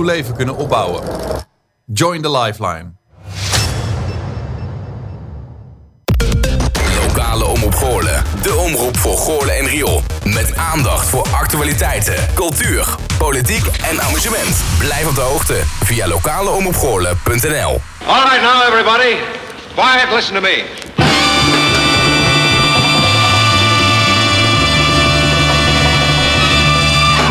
nieuw leven kunnen opbouwen. Join the Lifeline. Lokale Omroep Goorlen. De omroep voor Goorlen en Riool. Met aandacht voor actualiteiten, cultuur, politiek en amusement. Blijf op de hoogte via lokaleomroepgoorlen.nl All right now, everybody. Quiet, listen to me.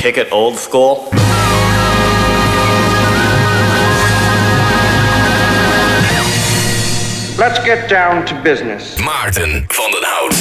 kick it old school? Let's get down to business. Maarten van den Hout.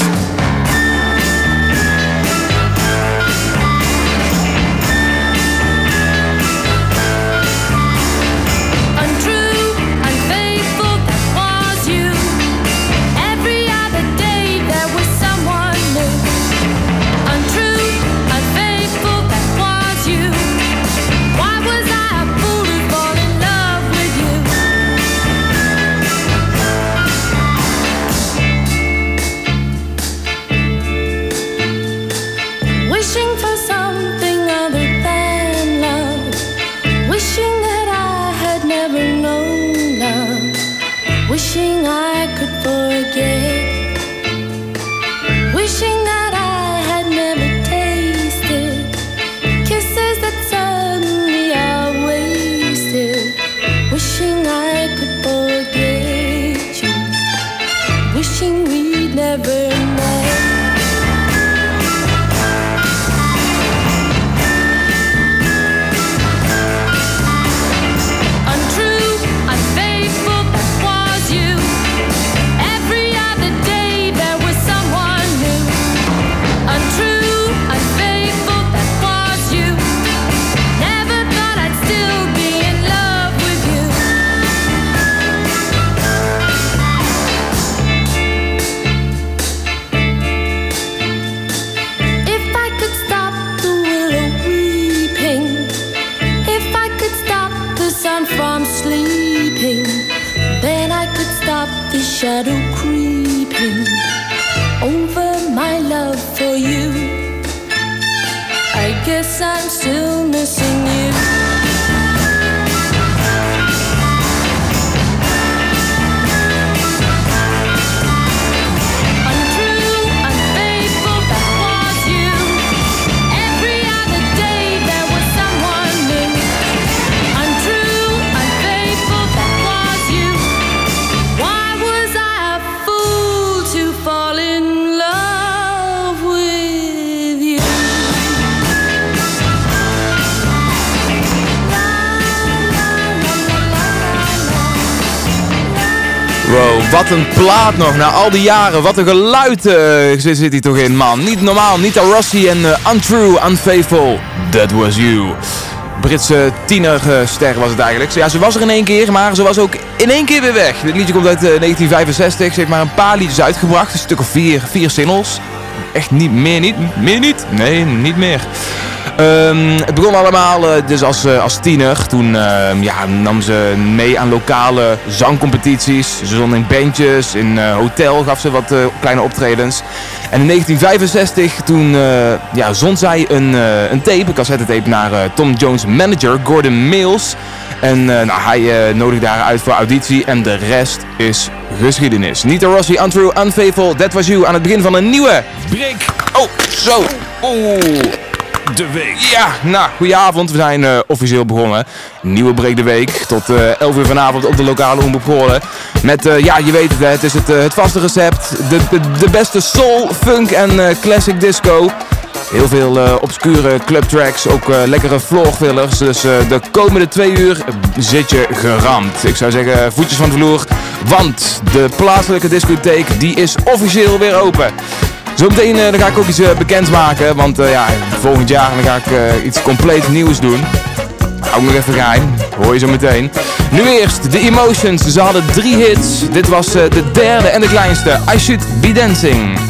Wat een plaat nog. Na al die jaren, wat een geluid eh, zit, hij toch in, man. Niet normaal. Nita Rossi en eh, Untrue, Unfaithful. That was you. Britse tienerster was het eigenlijk. Ja, ze was er in één keer, maar ze was ook in één keer weer weg. Dit liedje komt uit eh, 1965. Ze heeft maar een paar liedjes uitgebracht. Een stuk of vier, vier singles. Echt niet meer, niet meer niet. Nee, niet meer. Ehm, het begon allemaal eh, dus als, eh, als tiener. Toen ehm, ja, nam ze mee aan lokale zangcompetities. Ze zong in bandjes, in eh, hotel gaf ze wat kleine optredens. En in 1965 toen ja, zond zij een, een tape, een cassettetape naar eh, Tom Jones' manager Gordon Mills. En nou, hij nodigde haar uit voor auditie en de rest is geschiedenis. Nita Rossi, Untrue, Unfaithful, That Was You aan het begin van een nieuwe break. Oh, zo. Oeh. De week. Ja, nou, goedenavond. We zijn eh, officieel begonnen. Nieuwe Break de Week. Tot eh 11 uur vanavond op de lokale Omroep Goorlen. Met, eh, ja, je weet het, het is het, het vaste recept. De, de, de beste soul, funk en classic disco. Heel veel obscure clubtracks, ook lekkere floorfillers. Dus de komende twee uur zit je geramd. Ik zou zeggen, voetjes van de vloer. Want de plaatselijke discotheek die is officieel weer open. Zometeen eh, dan ga ik ook iets eh, bekend maken, want eh, ja, volgend jaar dan ga ik iets compleet nieuws doen. Ook nog even geheim. Hoor je zo meteen. Nu eerst de Emotions. Ze hadden drie hits. Dit was de derde en de kleinste. I Should Be Dancing.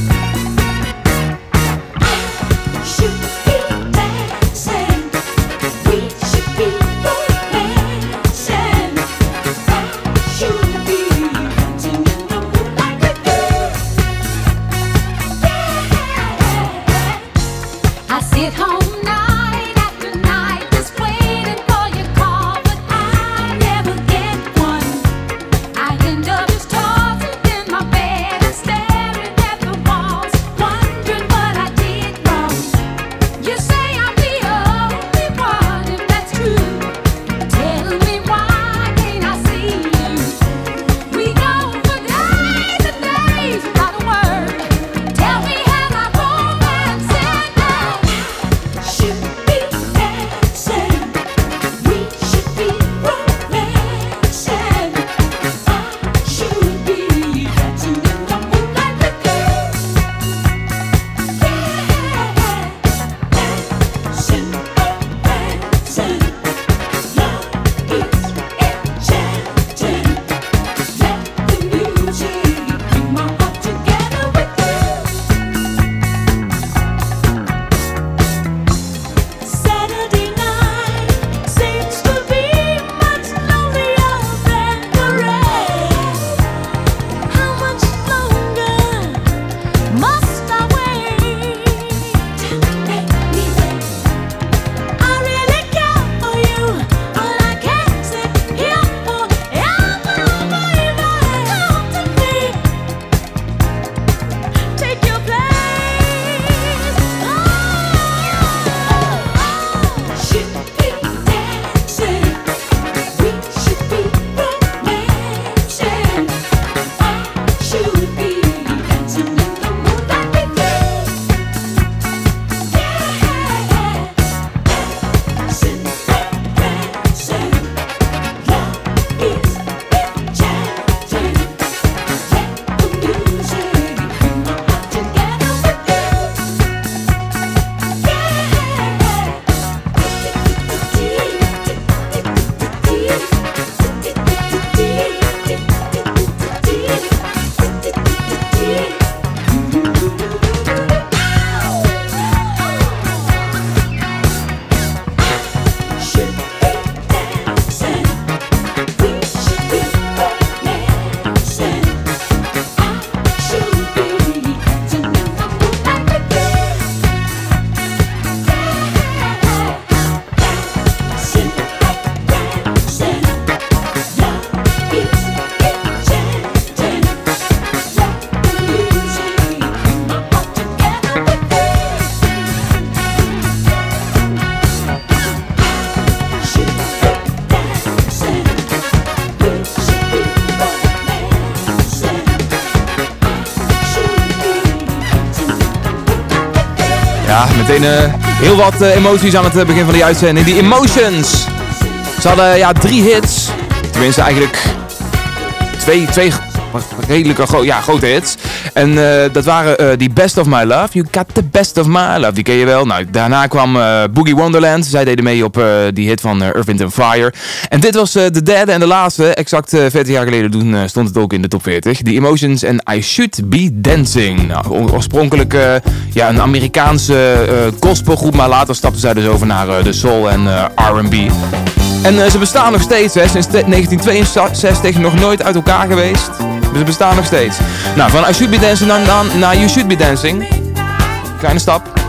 Eh, heel wat eh, emoties aan het eh, begin van die uitzending. Die Emotions. Ze hadden ja, drie hits. Tenminste, eigenlijk twee, twee redelijke ja, grote hits. En eh, dat waren eh, die Best of My Love. You got the best of my love. Die ken je wel. Nou, daarna kwam eh, Boogie Wonderland. Zij deden mee op die hit van Earth, and Fire. En dit was de derde en de laatste. Exact eh 14 jaar geleden toen stond het ook in de top 40. The Emotions en I Should Be Dancing. Nou, oorspronkelijk ja, een Amerikaanse gospelgroep. Maar later stapten zij dus over naar de soul en R&B. En ze bestaan nog steeds, hè. sinds te- 1962 nog nooit uit elkaar geweest. Ze bestaan nog steeds. Nou, van I Should Be Dancing naar, naar, naar You Should Be Dancing. Kleine stap.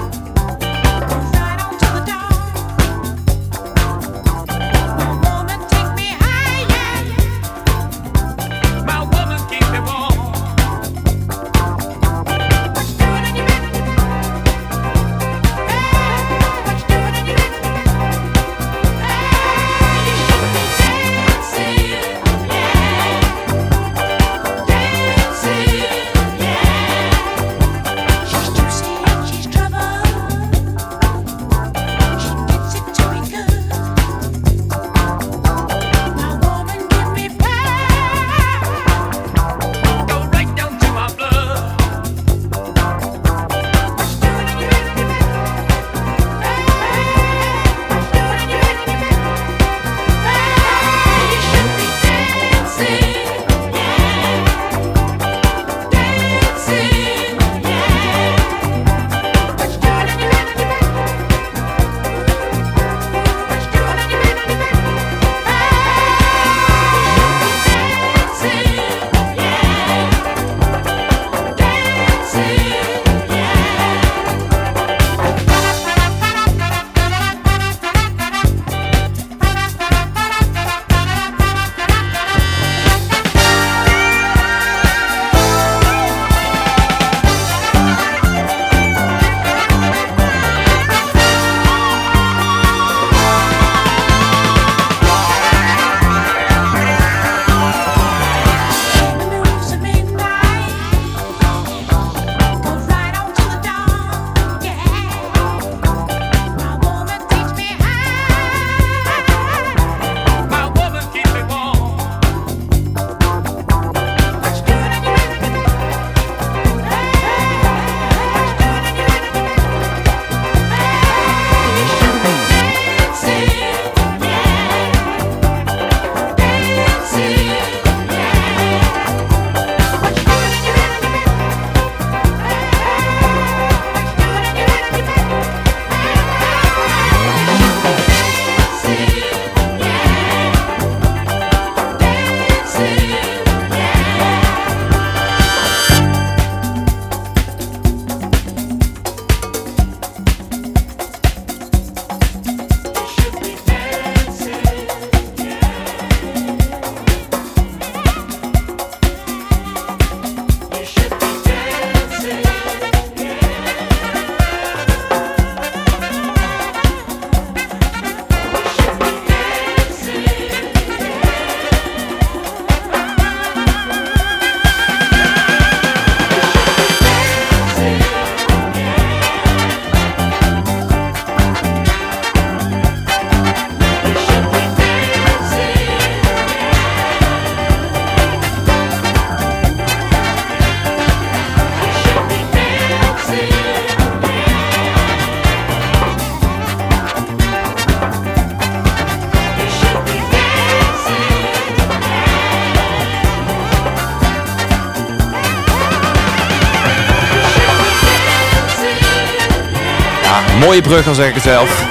Mooie brug, al zeg ik het zelf.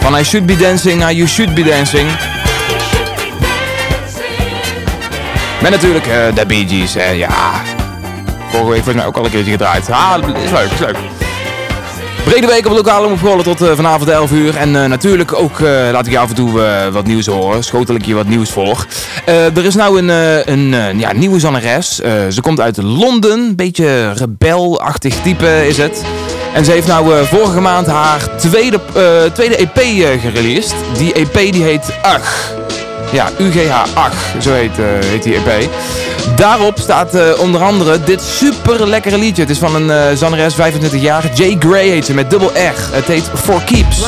Van I should be dancing naar you should be dancing. Met natuurlijk eh, de Bee Gees. eh, ja, vorige week volgens mij ook al een keertje gedraaid. Ah, is leuk, is leuk. Brede week op lokale omroep tot eh, vanavond 11 uur. En natuurlijk ook laat ik je af en toe wat nieuws horen. Schotel ik je wat nieuws voor. Er is nou een, een ja, nieuwe zangeres. Ze komt uit Londen. Beetje rebelachtig type is het. En ze heeft nou eh, vorige maand haar tweede, eh, tweede EP eh, gereleased. Die EP die heet Ach. Ja, UGH Ach, zo heet, heet die EP. Daarop staat onder andere dit super lekkere liedje. Het is van een zangeres, 25 jaar. Jay Gray heet ze, met dubbel R. Het heet For Keeps.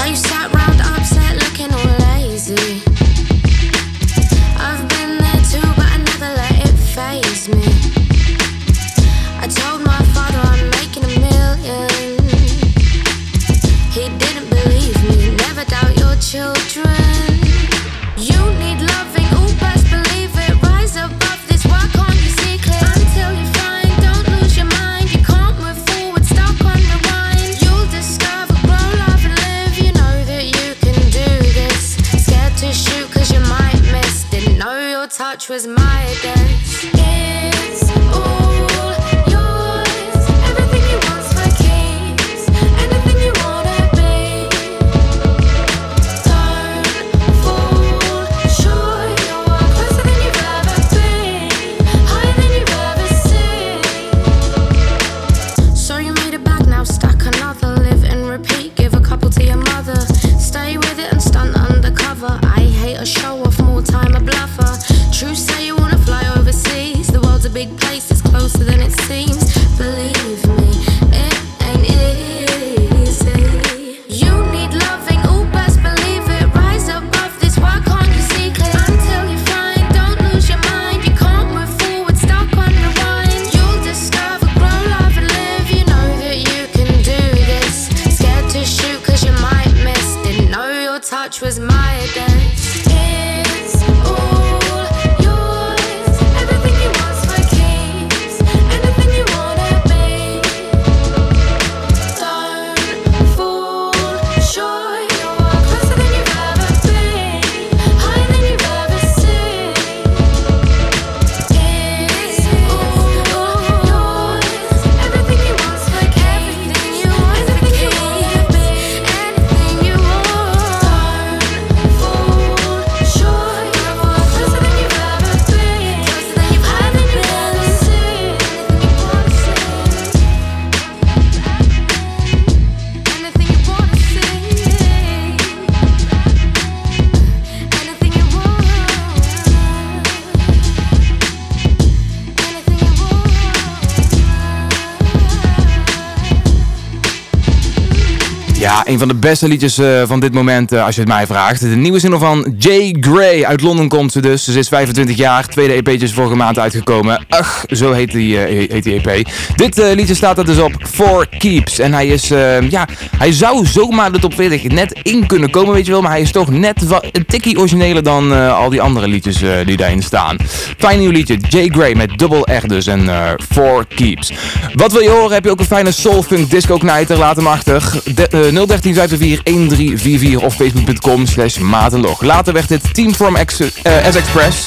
Een van de beste liedjes eh, van dit moment, eh, als je het mij vraagt. De nieuwe single van Jay Gray. Uit Londen komt ze dus. Ze is 25 jaar. Tweede EP'tje is vorige maand uitgekomen. Ach, zo heet die, eh, heet die EP. Dit liedje staat er dus op For Keeps. En hij is, ja, hij zou zomaar de top 40 net in kunnen komen, weet je wel. Maar hij is toch net een tikkie origineler dan al die andere liedjes die daarin staan. Fijn nieuw liedje. Jay Gray met dubbel R dus en For Keeps. Wat wil je horen? Heb je ook een fijne soul funk disco knijter? Laat hem achter. De, eh, 013 504 1344 of facebook.com slash matenlog. Later werd dit Team from X, eh, S-Express.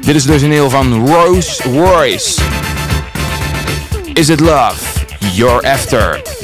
Dit is dus een van Rose Royce. Is it love? You're after.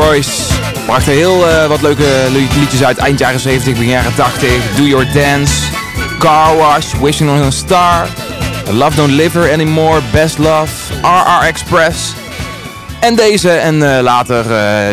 Royce bracht heel eh, wat leuke li- liedjes uit. Eind jaren 70, begin jaren 80. Do Your Dance, Car Wash, Wishing on a Star, Love Don't Live Here Anymore, Best Love, RR Express. En deze en eh, later eh,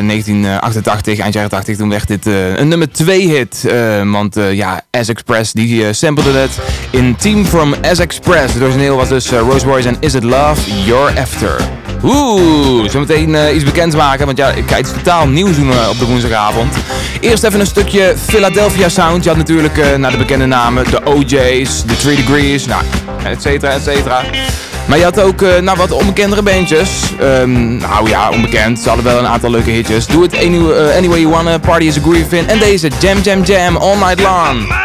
1988, eind jaren 80, toen werd dit eh, een nummer 2 hit. Eh, want eh, ja, S Express die eh, samplede het in Team from S Express. Het origineel was dus eh, Rose Royce en Is It Love You're After. Oeh, zometeen eh iets bekend maken, want ja, ik ga iets totaal nieuws doen eh, op de woensdagavond. Eerst even een stukje Philadelphia Sound. Je had natuurlijk eh, naar de bekende namen, de OJ's, de 3 Degrees, nou, et cetera, et cetera. Maar je had ook nou, wat onbekendere bandjes. Ehm, nou ja, onbekend. Ze hadden wel een aantal leuke hitjes. Do It Any, Anyway You Wanna, Party is a Groove In. En deze, Jam Jam Jam, All Night Long.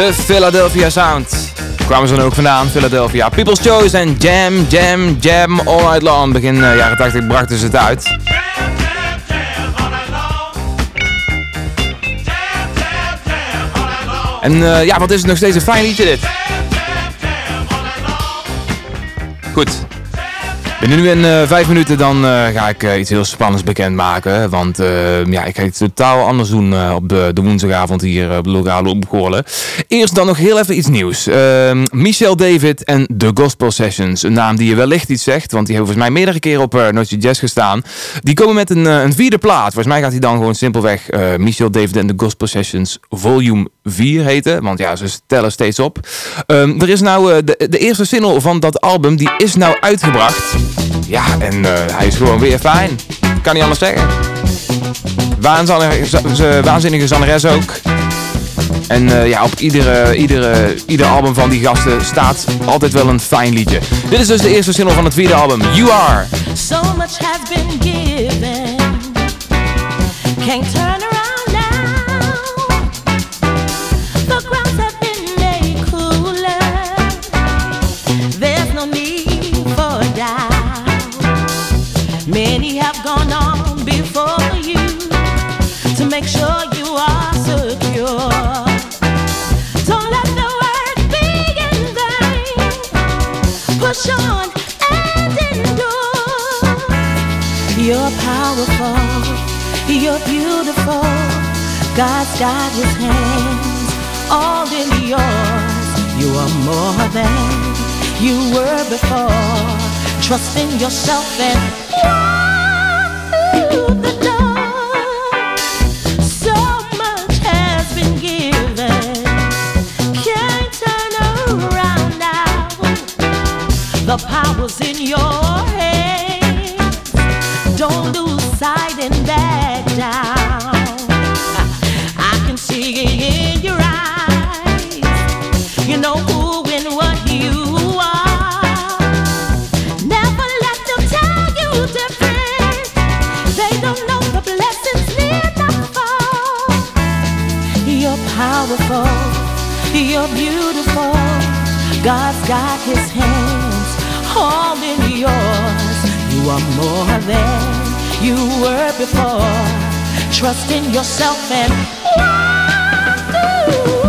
De Philadelphia Sound. Kwamen ze dan ook vandaan, Philadelphia. People's Choice en Jam, Jam, Jam All Night Long. Begin eh, jaren 80 brachten ze het uit. En ja, wat is het nog steeds een fijn liedje dit. Goed. Binnen nu in eh, vijf minuten dan eh, ga ik iets heel spannends bekendmaken. Want ja, ik ga iets totaal anders doen op de, de woensdagavond hier op de lokale omgoorlen. Eerst dan nog heel even iets nieuws. Ehm, Michel David en The Gospel Sessions. Een naam die je wellicht iets zegt, want die hebben volgens mij meerdere keren op uh, Noordje Jazz gestaan. Die komen met een, eh, een vierde plaat. Volgens mij gaat hij dan gewoon simpelweg eh, Michel David en The Gospel Sessions Volume 4 heten. Want ja, ze tellen steeds op. Ehm, er is nou eh, de, de eerste single van dat album, die is nou uitgebracht. Ja, en eh, hij is gewoon weer fijn. Kan niet anders zeggen. Waanzinnige, waanzinnige zangeres ook. En eh, ja, op iedere, iedere, ieder album van die gasten staat altijd wel een fijn liedje. Dit is dus de eerste single van het vierde album, You Are. So much has been given, can't turn God's got his hands all in yours. You are more than you were before. Trust in yourself and walk through the door. So much has been given. Can't turn around now. The power's in your hands. Don't lose sight and back down. Powerful. You're beautiful. God's got his hands all in yours. You are more than you were before. Trust in yourself and walk through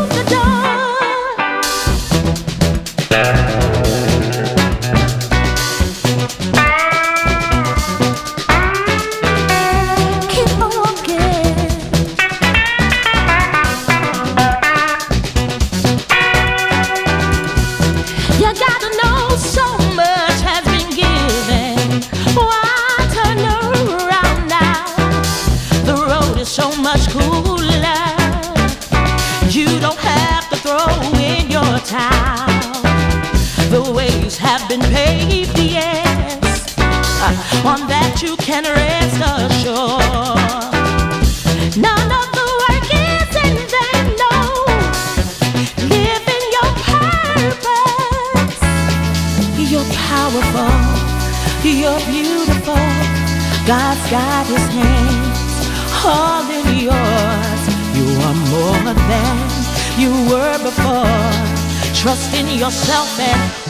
yourself and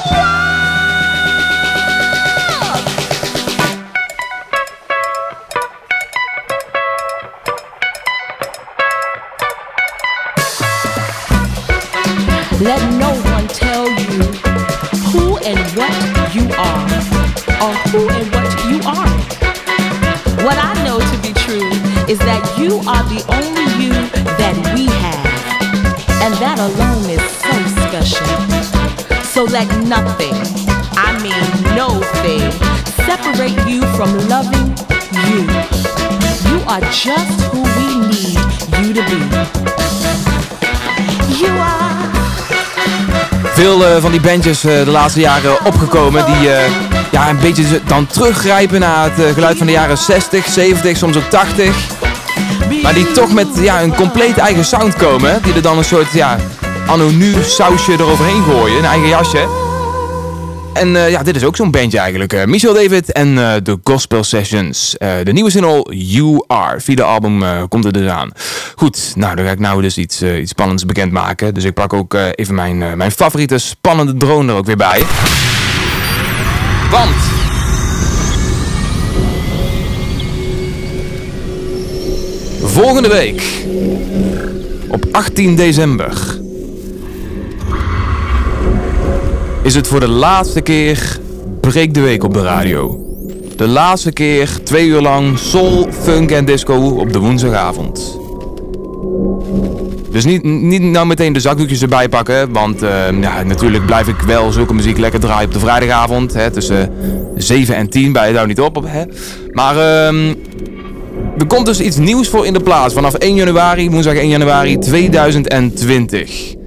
nothing, I mean no thing, separate you from loving you. You are just who we need you to be. You are. Veel eh, van die bandjes eh, de laatste jaren opgekomen die eh, ja, een beetje dan teruggrijpen naar het geluid van de jaren 60, 70, soms ook 80. Maar die toch met ja, een compleet eigen sound komen. Die er dan een soort ja, anonu sausje eroverheen gooien, een eigen jasje. En eh, ja, dit is ook zo'n bandje eigenlijk. eh, Michel David en eh, de Gospel Sessions. Eh, de nieuwe single You Are. Vierde album eh, komt er dus aan. Goed, nou dan ga ik nou dus iets, eh, iets spannends bekendmaken. Dus ik pak ook eh, even mijn, eh, mijn favoriete spannende drone er ook weer bij. Want... Volgende week, op 18 december, is het voor de laatste keer Breek de Week op de radio. De laatste keer twee uur lang soul, funk en disco op de woensdagavond. Dus niet, niet nou meteen de zakdoekjes erbij pakken, want eh, ja, natuurlijk blijf ik wel zulke muziek lekker draaien op de vrijdagavond. Hè, tussen 7 en 10, bij daar niet op. Hè. Maar ehm, er komt dus iets nieuws voor in de plaats vanaf 1 januari, woensdag 1 januari 2020.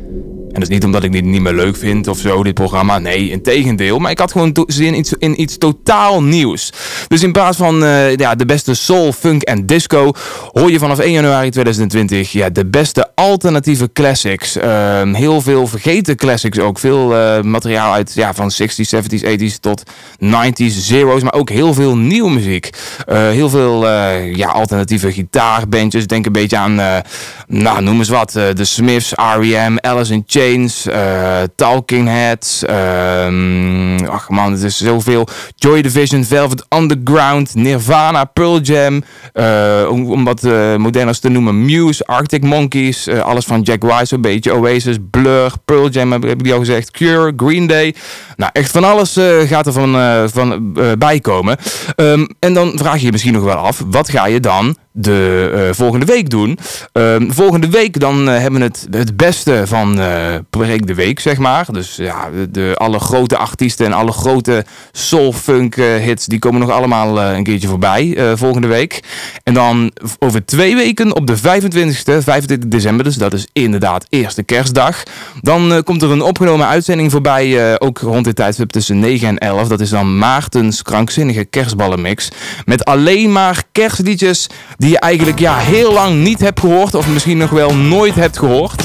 En dat is niet omdat ik dit niet meer leuk vind of zo, dit programma. Nee, in tegendeel. Maar ik had gewoon zin in iets, in iets totaal nieuws. Dus in plaats van eh, ja, de beste soul, funk en disco... hoor je vanaf 1 januari 2020 ja, de beste alternatieve classics. Ehm, heel veel vergeten classics ook. Veel eh, materiaal uit ja, van 60s, 70s, 80s tot 90s, zero's. Maar ook heel veel nieuwe muziek. Eh, heel veel ja, alternatieve gitaarbandjes. Denk een beetje aan, nou noem eens wat. de Smiths, R.E.M., Alice in Chains... Eh, Talking Heads. ehm, ach man, het is zoveel. Joy Division, Velvet Underground, Nirvana, Pearl Jam. eh, om, om wat eh, moderners te noemen, Muse, Arctic Monkeys. alles van Jack White, een beetje Oasis, Blur, Pearl Jam, heb, ik al gezegd. Cure, Green Day. Nou, echt van alles gaat er van, van bij komen. Ehm, en dan vraag je je misschien nog wel af, wat ga je dan de eh, volgende week doen? Ehm, volgende week dan eh, hebben we het, het beste van eh Break de Week, zeg maar. Dus ja, de, alle grote artiesten en alle grote soul-funk eh, hits, die komen nog allemaal eh, een keertje voorbij eh, volgende week. En dan over twee weken op de 25e, 25 december, dus dat is inderdaad eerste kerstdag. Dan eh, komt er een opgenomen uitzending voorbij, eh, ook rond dit tijdstip tussen 9 en 11. Dat is dan Maartens krankzinnige kerstballenmix. Met alleen maar kerstliedjes je eigenlijk ja, heel lang niet hebt gehoord, of misschien nog wel nooit hebt gehoord.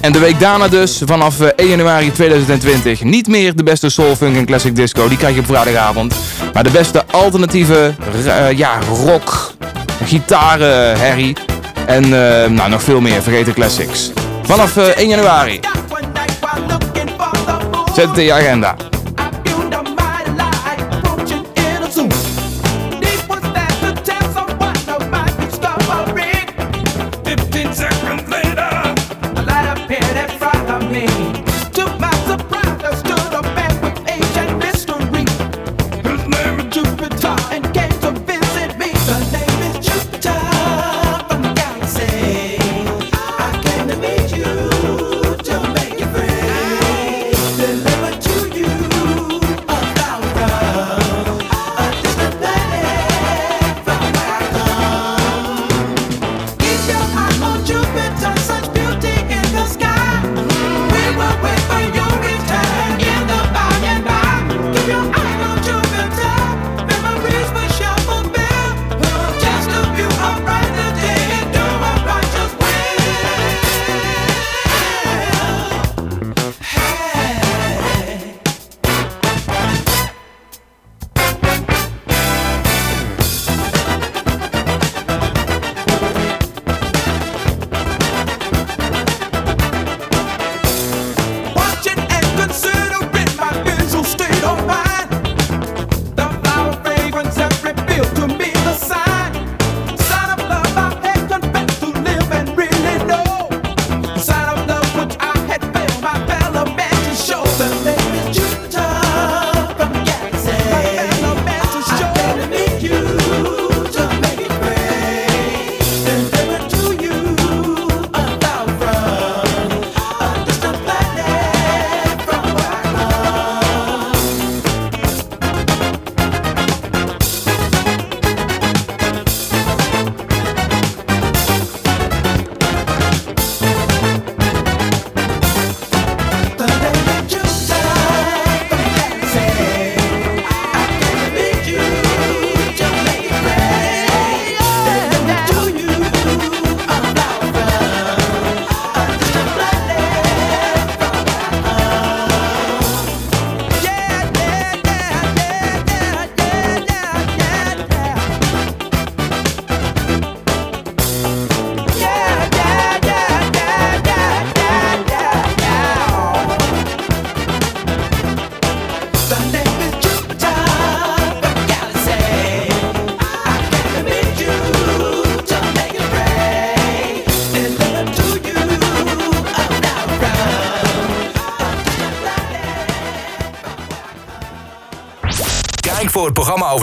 En de week daarna dus, vanaf eh, 1 januari 2020, niet meer de beste soul, funk en classic disco. Die krijg je op vrijdagavond. Maar de beste alternatieve eh, ja, rock, gitaren, herrie. En eh, nou, nog veel meer vergeten classics. Vanaf eh, 1 januari. Zet het in je agenda.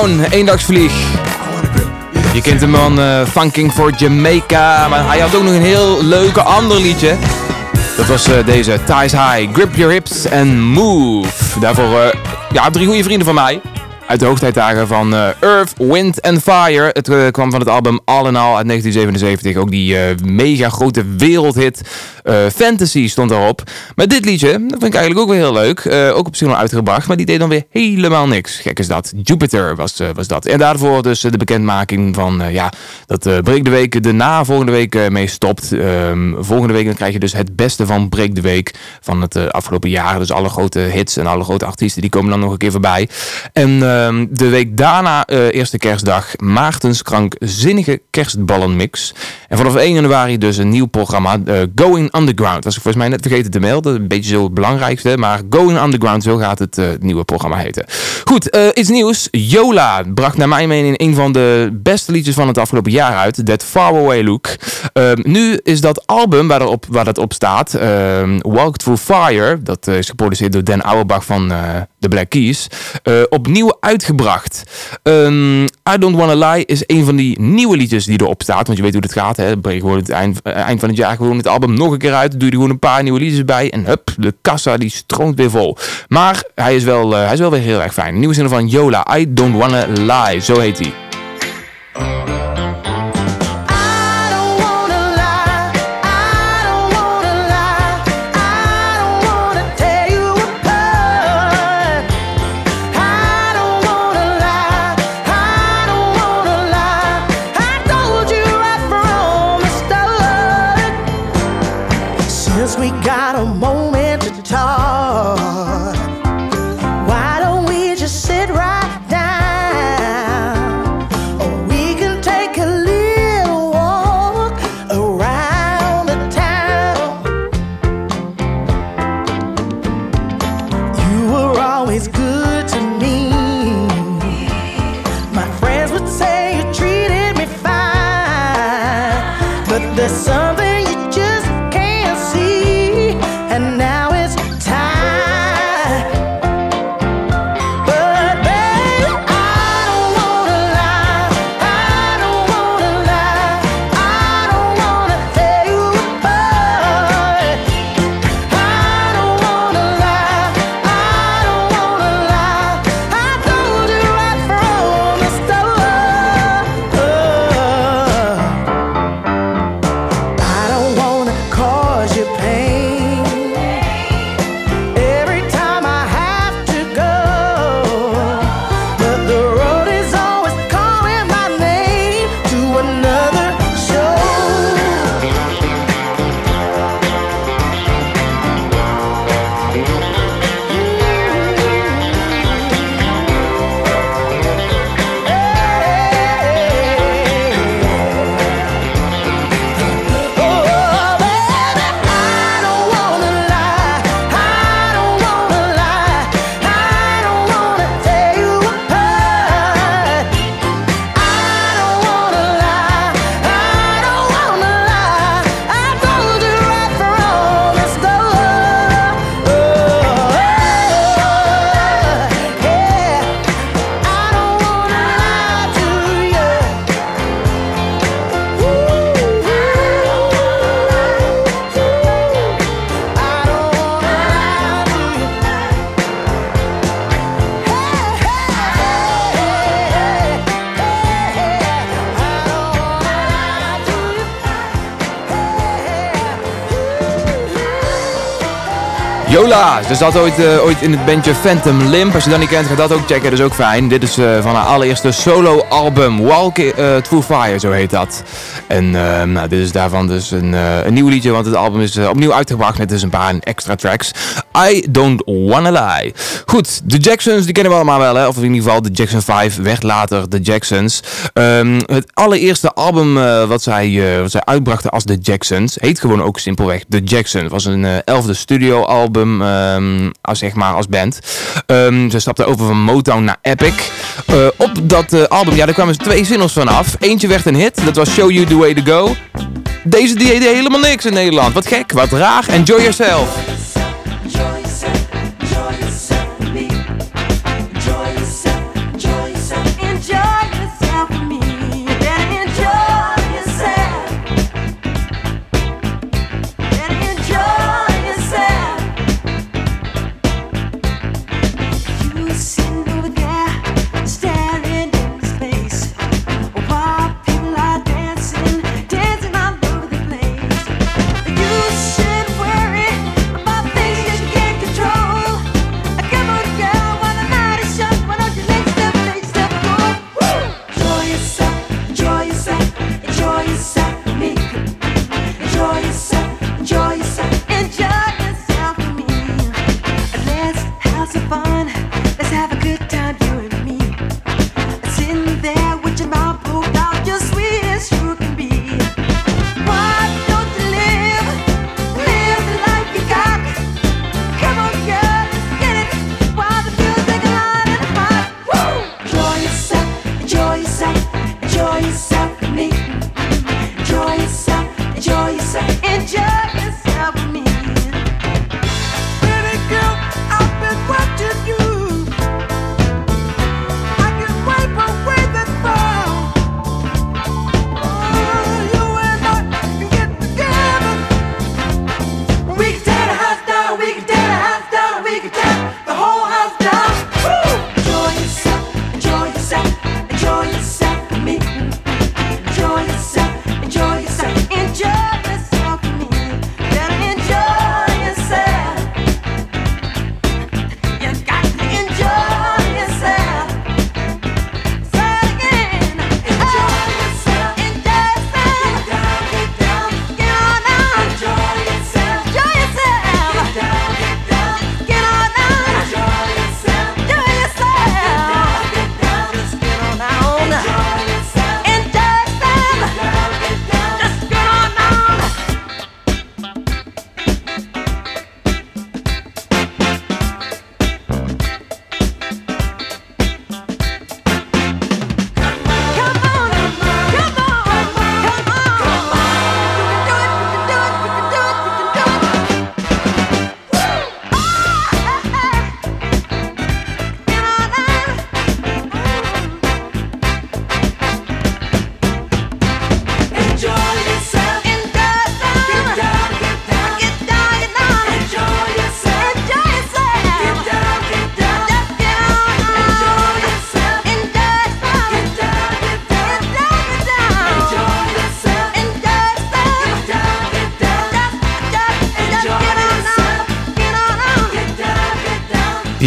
Brown, eendagsvlieg. Je kent hem van eh Funking for Jamaica, maar hij had ook nog een heel leuke ander liedje. Dat was eh, deze, Ties High, Grip Your Hips and Move. Daarvoor eh, ja, drie goede vrienden van mij. Uit de hoogtijdagen van eh, Earth, Wind and Fire. Het eh, kwam van het album All in All uit 1977. Ook die eh, mega grote wereldhit Fantasy stond daarop. Maar dit liedje, dat vind ik eigenlijk ook weer heel leuk. Ook op single uitgebracht, maar die deed dan weer helemaal niks. Gek is dat. Jupiter was, was dat. En daarvoor dus de bekendmaking van ja, dat Break de Week de na volgende week mee stopt. Ehm, volgende week dan krijg je dus het beste van Break de Week van het afgelopen jaar. Dus alle grote hits en alle grote artiesten die komen dan nog een keer voorbij. En ehm, de week daarna, eh, eerste kerstdag, Maartens krankzinnige kerstballenmix. En vanaf 1 januari dus een nieuw programma, eh, Going Underground. Was ik volgens mij net vergeten te melden. Een beetje zo het belangrijkste. Maar Going Underground, zo gaat het eh, nieuwe programma heten. Goed, iets nieuws. Yola bracht naar mijn mening een van de beste liedjes van het afgelopen jaar uit. That Far Away Look. Ehm, nu is dat album waar, waar dat op staat, ehm, Walk Through Fire. Dat is geproduceerd door Dan Auerbach van de Black Keys. eh, opnieuw uitgebracht. Ehm, I Don't Wanna Lie is een van die nieuwe liedjes die erop staat. Want je weet hoe het gaat. Hè? Breng gewoon het eind, eh, eind van het jaar gewoon het album nog een keer uit. Doe je er gewoon een paar nieuwe liedjes bij. En hup, de kassa die stroomt weer vol. Maar hij is wel, eh, hij is wel weer heel erg fijn. Nieuwe zin van Yola. I Don't Wanna Lie. Zo heet hij. Yola, ze zat ooit, eh, ooit in het bandje Phantom Limp. Als je dat niet kent, ga dat ook checken. Dat is ook fijn. Dit is eh, van haar allereerste solo-album. Walk eh, Through Fire, zo heet dat. En nou, dit is daarvan dus een, een nieuw liedje, want het album is opnieuw uitgebracht met dus een paar extra tracks. I Don't Wanna Lie. Goed, de Jacksons, die kennen we allemaal wel, hè? Of in ieder geval de Jackson 5 werd later de Jacksons. Ehm, het allereerste album eh, wat, zij, eh, wat zij uitbrachten als de Jacksons heet gewoon ook simpelweg The Jacksons. Het was een eh, elfde studioalbum, ehm, als, zeg maar, als band. Ehm, ze stapten over van Motown naar Epic. Op dat album, ja, daar kwamen twee singles vanaf. Eentje werd een hit, dat was Show You The Way To Go. Deze deed helemaal niks in Nederland. Wat gek, wat raar. Enjoy Yourself.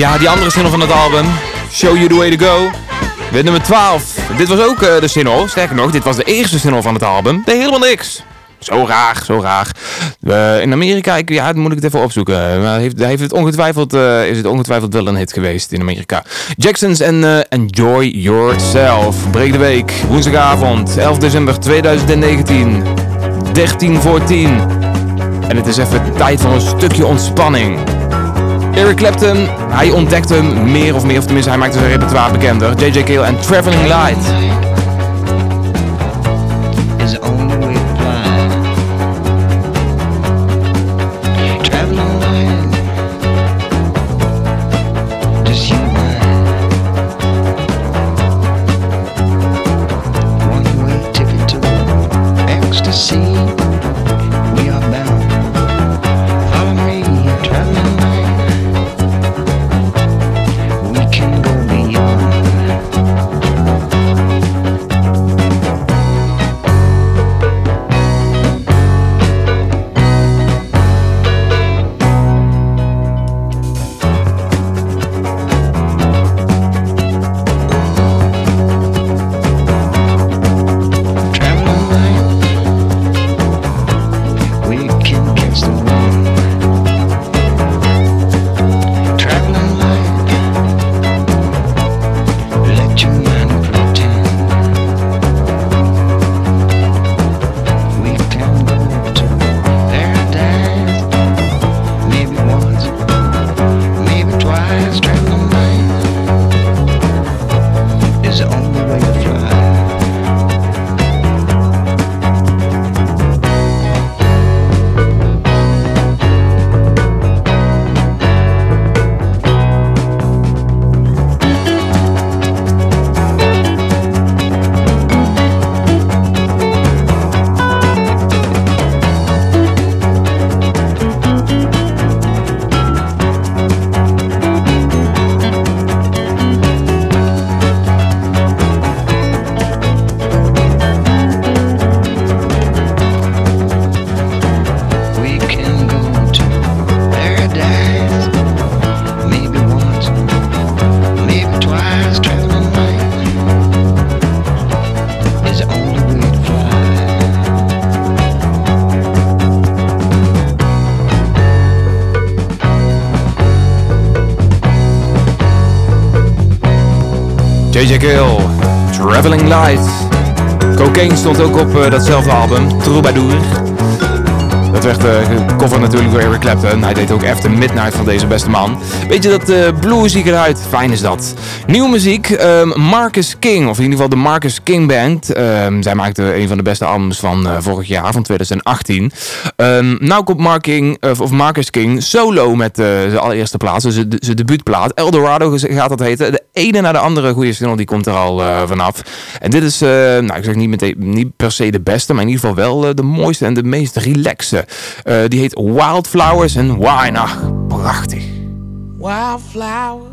Ja, die andere single van het album, Show You The Way To Go. Wit nummer 12. Dit was ook eh, de single. Sterker nog, dit was de eerste single van het album. Deed helemaal niks. Zo raar, zo raar. Eh, in Amerika, ik, ja, moet ik het even opzoeken. Maar heeft, heeft het ongetwijfeld, eh, is het ongetwijfeld wel een hit geweest in Amerika. Jacksons en eh, Enjoy Yourself. Breek de week, woensdagavond, 11 december 2019. 13 voor 10. En het is even tijd voor een stukje ontspanning. Eric Clapton, hij ontdekt hem meer of meer, of tenminste hij maakte zijn repertoire bekender. J.J. Cale en Traveling Light. J.J. Cale, Traveling Light. Cocaine stond ook op eh, datzelfde album, Troubadour. Dat werd eh gecoverd natuurlijk door Eric Clapton. Hij deed ook After Midnight van deze beste man. Weet je dat uh, bluesy eruit? Fijn is dat. Nieuwe muziek, ehm, Marcus King, of in ieder geval de Marcus King Band. Ehm, zij maakte een van de beste albums van eh, vorig jaar, van 2018. Ehm nou komt King, of, Marcus King solo met eh, zijn allereerste plaat, dus zijn debuutplaat. Eldorado gaat dat heten. De ene na de andere goede single die komt er al eh, vanaf. En dit is, eh, nou ik zeg niet, meteen, niet per se de beste, maar in ieder geval wel eh, de mooiste en de meest relaxe. Eh, die heet Wildflowers and Wine. Ach, prachtig. wildflowers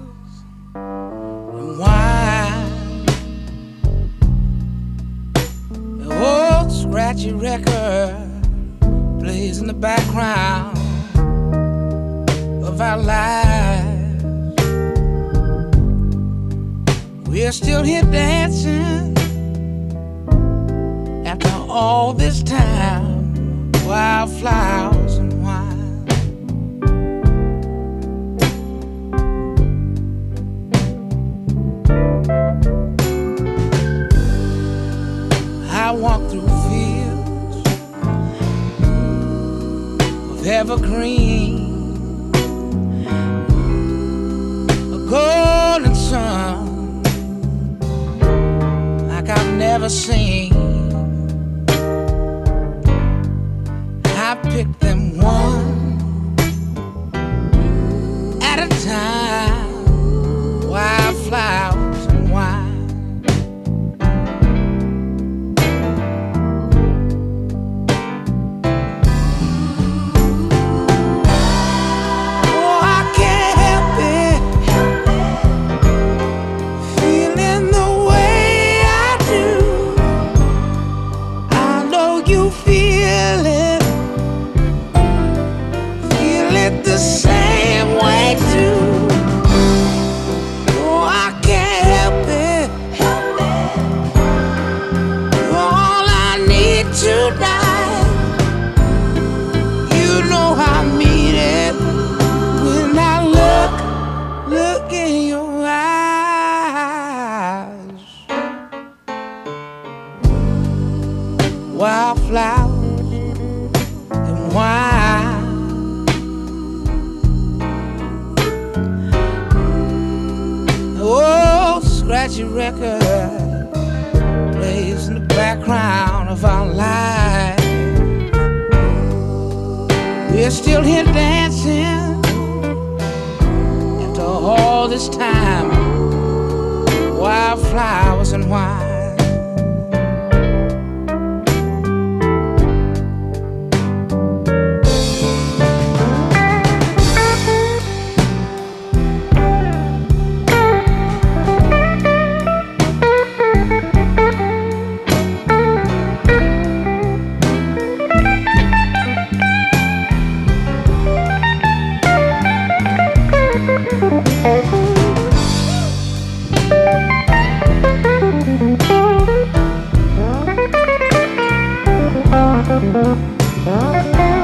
and wine. The old scratchy record plays in the background of our lives. We're still here dancing after all this time. Wildflowers and wine. I walk through fields of evergreen, a golden sun like I've never seen. Pick them one at a time, wildflowers Oh,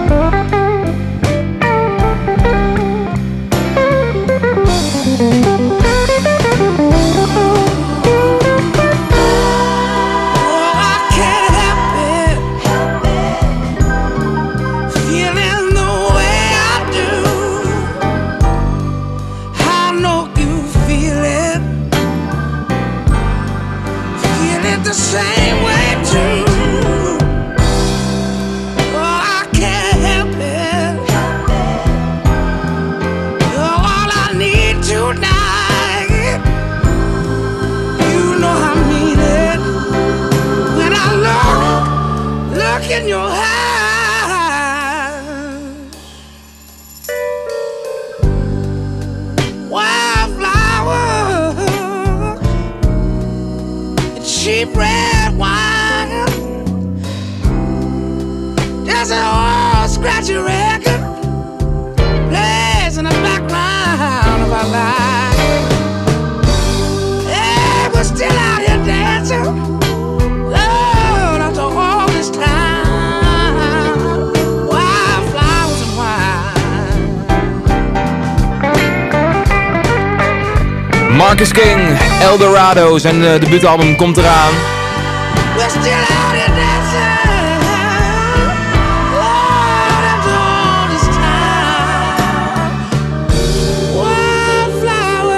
Eldorado, zijn eh, debuutalbum komt eraan.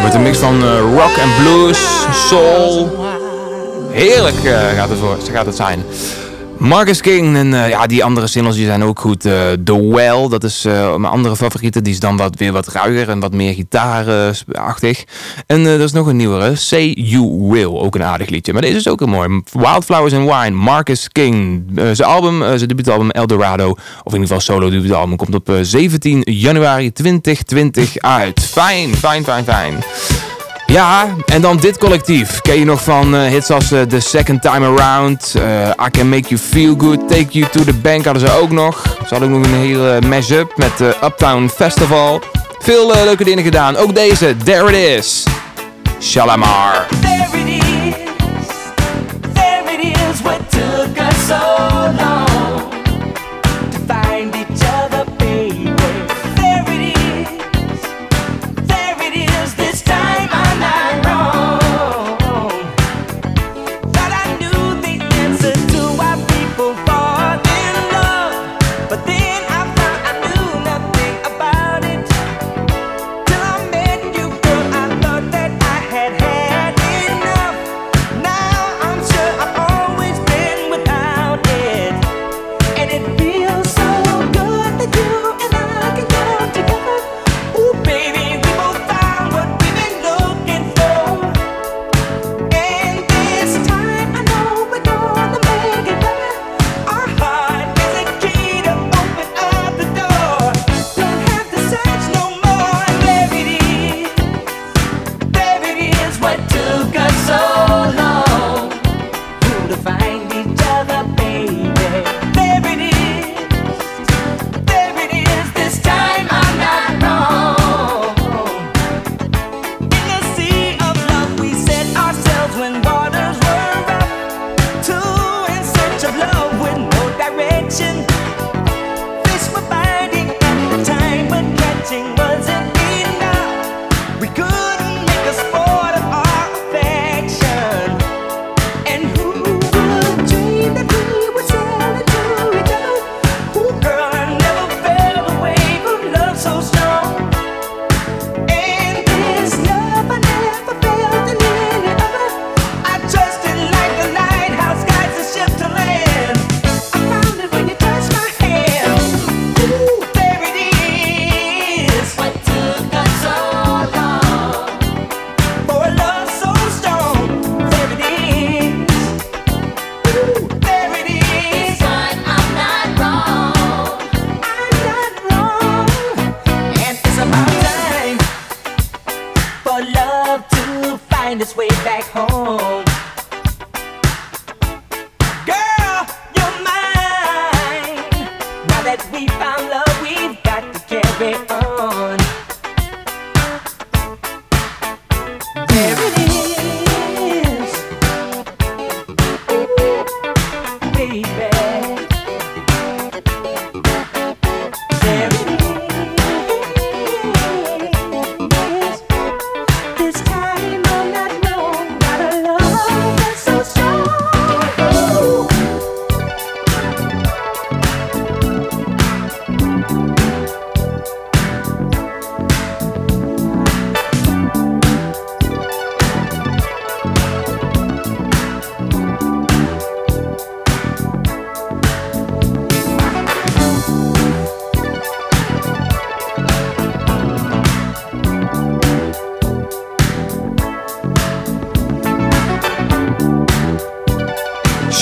Met een mix van eh, rock en blues, soul. Heerlijk eh, gaat, het voor, gaat het zijn. Marcus King en ja, die andere singles die zijn ook goed. Eh, The Well, dat is mijn andere favoriete. Die is dan wat, weer wat ruiger en wat meer gitaarachtig. En eh, er is nog een nieuwere, Say You Will, ook een aardig liedje. Maar deze is ook heel mooi. Wildflowers and Wine, Marcus King. Eh, zijn album, eh, zijn debuutalbum Eldorado, of in ieder geval solo debuutalbum, komt op eh, 17 januari 2020 uit. Fijn, fijn, fijn, fijn. Ja, en dan dit collectief. Ken je nog van hits als The Second Time Around, I Can Make You Feel Good, Take You To The Bank hadden ze ook nog. Ze hadden ook nog een hele mash-up met Uptown Festival. Veel eh, leuke dingen gedaan. Ook deze, There It Is. Shalamar. There it is. There it is. What took us so long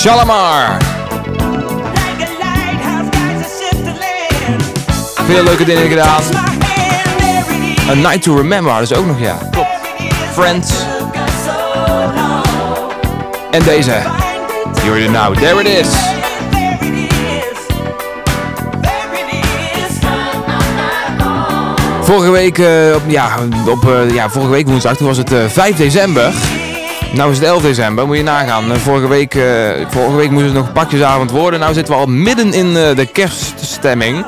Shalamar. Veel leuke dingen gedaan. A Night to Remember, dat is ook nog ja. Friends. En deze. You already know. There it is. Vorige week, eh, op, ja, op, eh, ja, vorige week woensdag, toen was het eh, 5 december. Nou is het 11 december, moet je nagaan. Eh, vorige, week, eh, vorige week moest het nog pakjesavond worden. Nou zitten we al midden in eh, de kerststemming.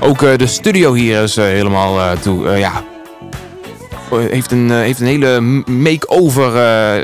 Ook de studio hier is helemaal toe, ja, eh, heeft een, heeft een hele make-over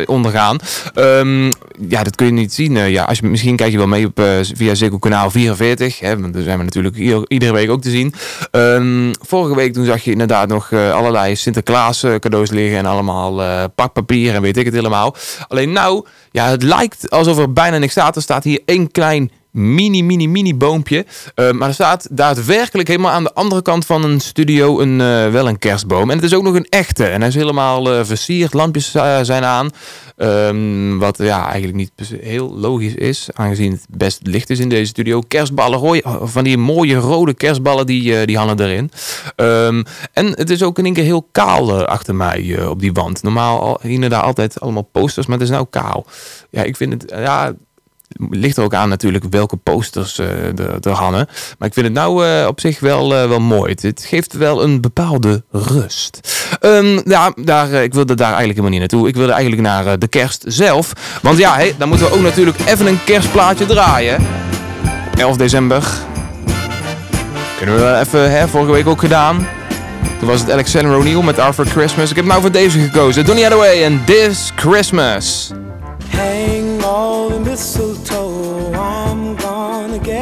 ondergaan. Ehm, ja, dat kun je niet zien. Eh, ja, als je, misschien kijk je wel mee op, eh, via Ziggo kanaal 44. Hè, daar zijn we natuurlijk ieder- iedere week ook te zien. Ehm, vorige week toen zag je inderdaad nog eh, allerlei Sinterklaas cadeaus liggen. En allemaal pakpapier en weet ik het helemaal. Alleen nou, ja, het lijkt alsof er bijna niks staat. Er staat hier één klein mini, mini, mini boompje. Eh, maar er staat daadwerkelijk helemaal aan de andere kant van een studio een, eh, wel een kerstboom. En het is ook nog een echte. En hij is helemaal eh, versierd. Lampjes zijn aan. Ehm, wat ja, eigenlijk niet heel logisch is. Aangezien het best licht is in deze studio. Kerstballen, rooi, van die mooie rode kerstballen, die, die hangen erin. Ehm, en het is ook in één keer heel kaal achter mij op die wand. Normaal al- hingen daar altijd allemaal posters, maar het is nou kaal. Ja, ik vind het... Ja, ligt er ook aan natuurlijk welke posters eh, er, er hangen. Maar ik vind het nou eh, op zich wel, eh, wel mooi. Het, geeft wel een bepaalde rust. Ehm, ja, daar, ik wilde daar eigenlijk helemaal niet naartoe. Ik wilde eigenlijk naar de kerst zelf. Want ja, hey, dan moeten we ook natuurlijk even een kerstplaatje draaien. 11 december. Kunnen we wel even, hè, vorige week ook gedaan. Toen was het Alexander O'Neill met Arthur Christmas. Ik heb nou voor deze gekozen. Donny Hathaway en This Christmas. Hang all the.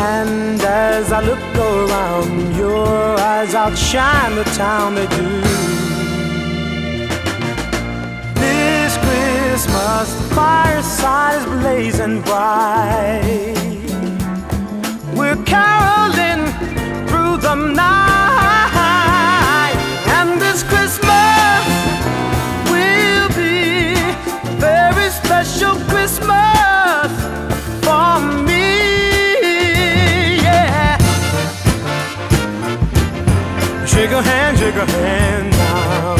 and as I look around, your eyes outshine the town they do. This Christmas, the fireside is blazing bright. We're caroling through the night, and this Christmas will be a very special Christmas hand now.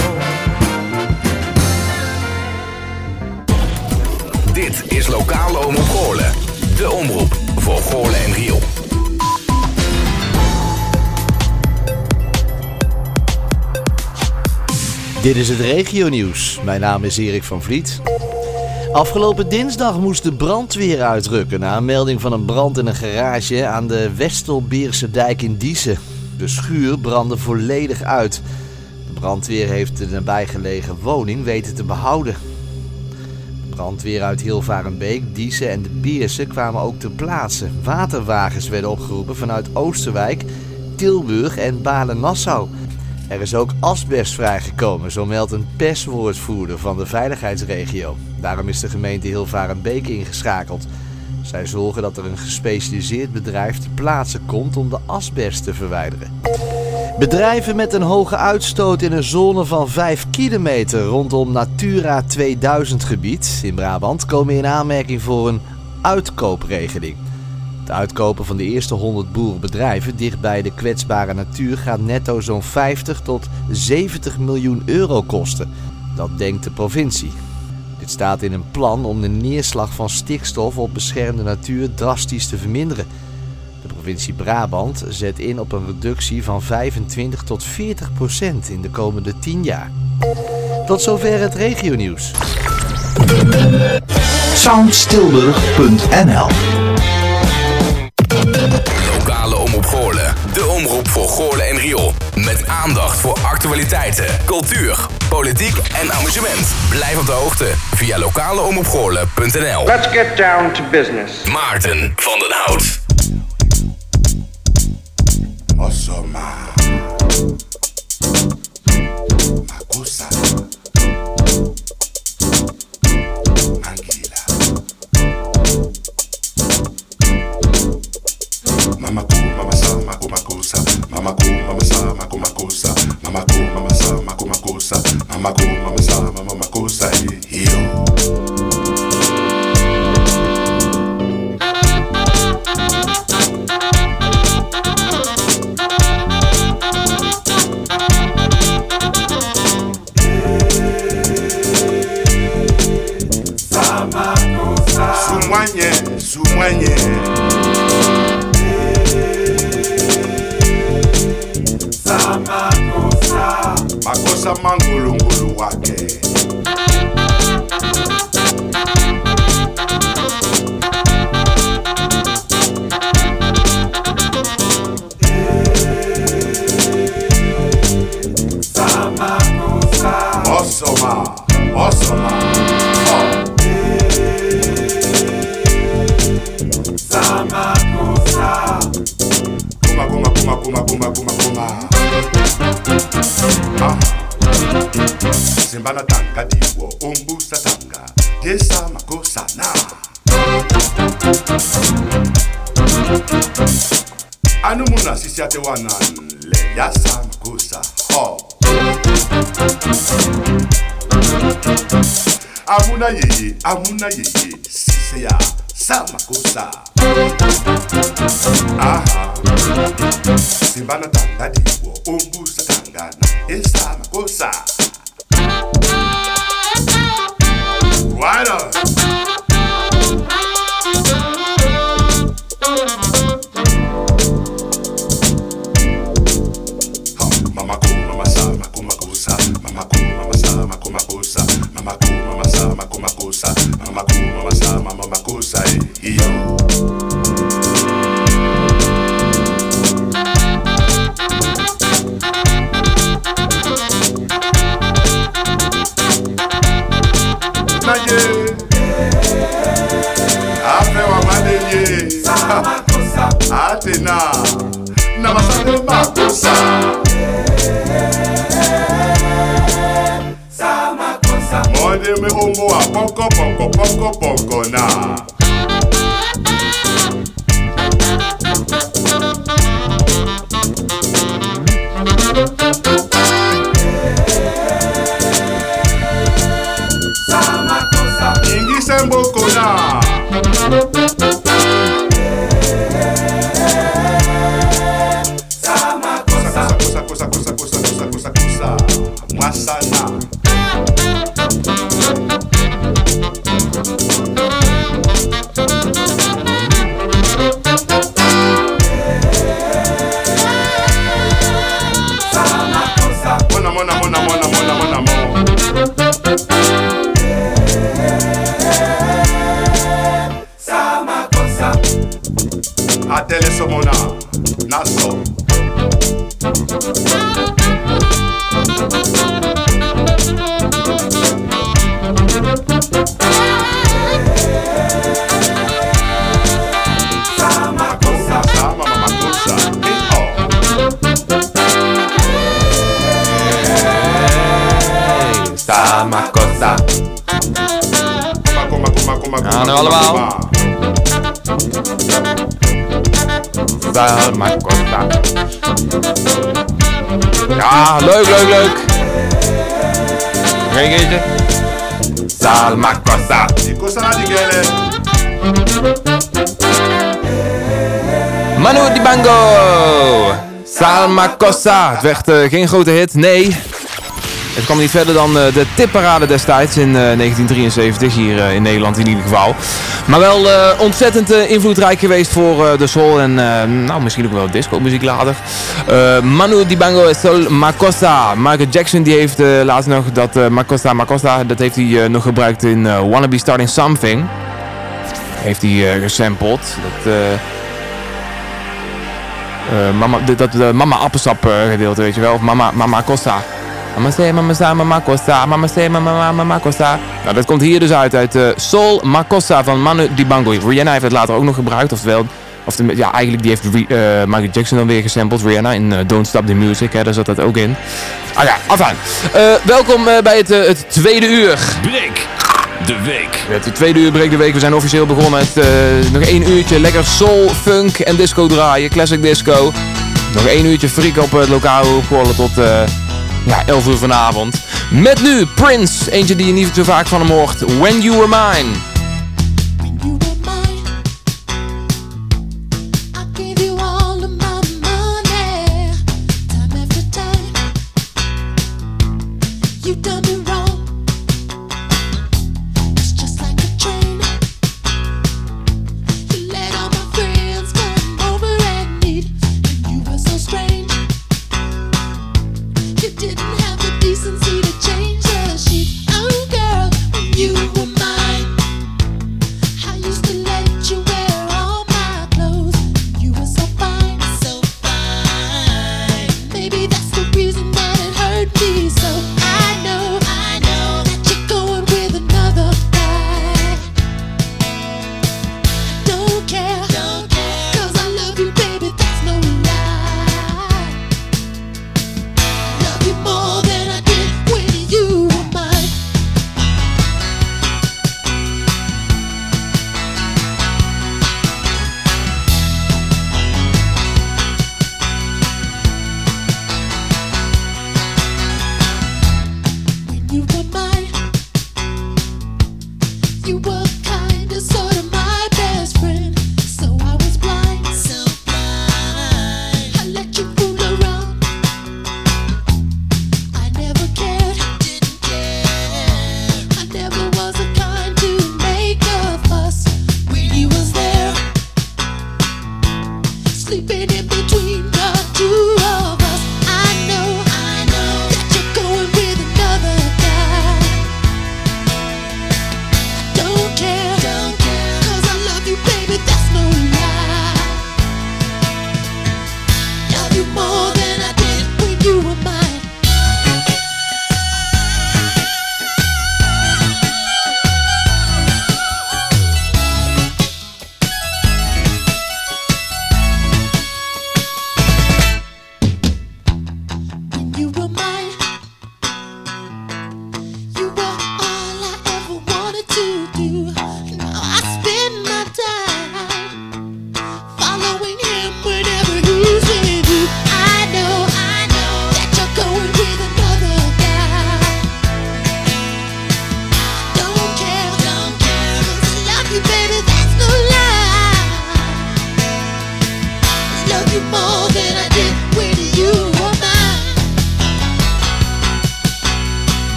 Dit is Lokale Omroep Goorlen. De omroep voor Goorlen en Riel. Dit is het regionieuws. Mijn naam is Erik van Vliet. Afgelopen dinsdag moest de brandweer uitrukken na een melding van een brand in een garage aan de Westelbeerse dijk in Diezen. De schuur brandde volledig uit. De brandweer heeft de nabijgelegen woning weten te behouden. De brandweer uit Hilvarenbeek, Diezen en de Beersen kwamen ook ter plaatse. Waterwagens werden opgeroepen vanuit Oosterwijk, Tilburg en Balen-Nassau. Er is ook asbest vrijgekomen, zo meldt een perswoordvoerder van de veiligheidsregio. Daarom is de gemeente Hilvarenbeek ingeschakeld. Zij zorgen dat er een gespecialiseerd bedrijf ter plaatse komt om de asbest te verwijderen. Bedrijven met een hoge uitstoot in een zone van 5 kilometer rondom Natura 2000 gebied in Brabant komen in aanmerking voor een uitkoopregeling. Het uitkopen van de eerste 100 boerenbedrijven dicht bij de kwetsbare natuur gaat netto zo'n 50 tot 70 miljoen euro kosten. Dat denkt de provincie. Dit staat in een plan om de neerslag van stikstof op beschermde natuur drastisch te verminderen. De provincie Brabant zet in op een reductie van 25 tot 40 procent in de komende 10 jaar. Tot zover het regionieuws. Soundstilburg.nl De omroep voor Goorlen en Riool. Met aandacht voor actualiteiten, cultuur, politiek en amusement. Blijf op de hoogte via lokaleomroepgoorlen.nl Let's get down to business. Maarten van den Hout. Osoma. Juanan, le yasan gusa ho. Oh. Amuna yeye, amuna yeye, si se ya, sama gusa. Kuma kuma Gaan we allemaal. Costa. Ja, leuk, leuk, leuk. Nog een keertje. Salma. Cosa na digele? Manu Dibango. Salma Costa. Het werd eh, geen grote hit, nee. Het kwam niet verder dan eh, de tipparade destijds in eh, 1973, hier eh, in Nederland in ieder geval. Maar wel eh, ontzettend eh, invloedrijk geweest voor eh, de soul en eh, nou, misschien ook wel disco muziek later. Eh, Manu Dibango en Sol Macosta. Michael Jackson die heeft eh, laatst nog dat eh, Macosta Macosta, dat heeft hij eh, nog gebruikt in eh, Wanna Be Starting Something. Heeft hij eh, gesampled. Dat... eh, eh, mama, dat eh, mama appelsap eh, gedeelte, weet je wel. Of mama, mama Costa. Mama say, mama sa, mama Costa. Mama say, mama, mama, mama Costa. Nou, dat komt hier dus uit, uit eh, Soul Macosta van Manu Dibango. Rihanna heeft het later ook nog gebruikt, oftewel... Of de, ja, eigenlijk die heeft eh, Michael Jackson dan weer gesampled, Rihanna, in eh, Don't Stop the Music, hè, daar zat dat ook in. Ah ja. Eh, welkom bij het, het tweede uur. Break de week. Het tweede uur breek de week. We zijn officieel begonnen met nog één uurtje lekker soul, funk en disco draaien. Classic disco. Nog één uurtje freak op het lokale hoekkolen tot ja, 11 uur vanavond. Met nu Prince. Eentje die je niet zo vaak van hem hoort. When You Were Mine.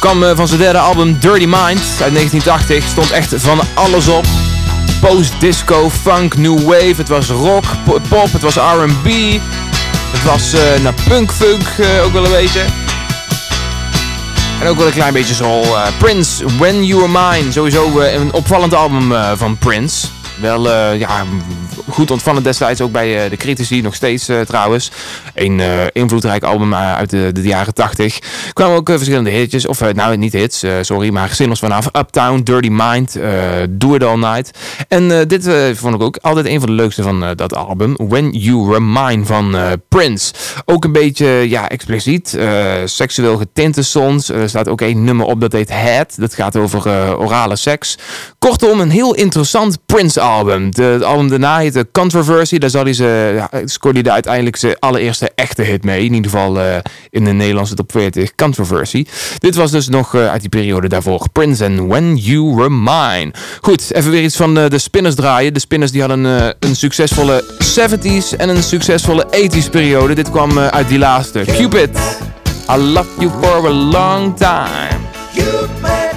Kwam eh, van zijn derde album Dirty Mind uit 1980. Stond echt van alles op. Post-disco, funk, new wave. Het was rock, po- pop, het was R&B. Het was eh naar punk-funk eh, ook wel een beetje. En ook wel een klein beetje soul. Prince, When You Were Mine. Sowieso een opvallend album van Prince. Wel ja, goed ontvangen destijds ook bij eh, de critici, nog steeds eh, trouwens. Een eh, invloedrijk album uit de, de jaren 80. kwamen ook verschillende hitjes, of nou niet hits, sorry, maar singles vanaf Uptown, Dirty Mind, Do It All Night. En dit vond ik ook altijd een van de leukste van dat album. When You Were Mine van Prince. Ook een beetje ja, expliciet, seksueel getinte songs. Er staat ook één nummer op dat heet Head. Dat gaat over orale seks. Kortom, een heel interessant Prince album. De, het album daarna heet heette Controversy. Daar zal ze, ja, scoorde hij de uiteindelijk zijn allereerste echte hit mee. In ieder geval eh, in de Nederlandse top 40. Controversy. Dit was dus nog eh, uit die periode daarvoor. Prince and When You Were Mine. Goed, even weer iets van eh, de Spinners draaien. De Spinners die hadden een succesvolle 70s en een succesvolle 80s periode. Dit kwam uit die laatste. Cupid, I love you for a long time.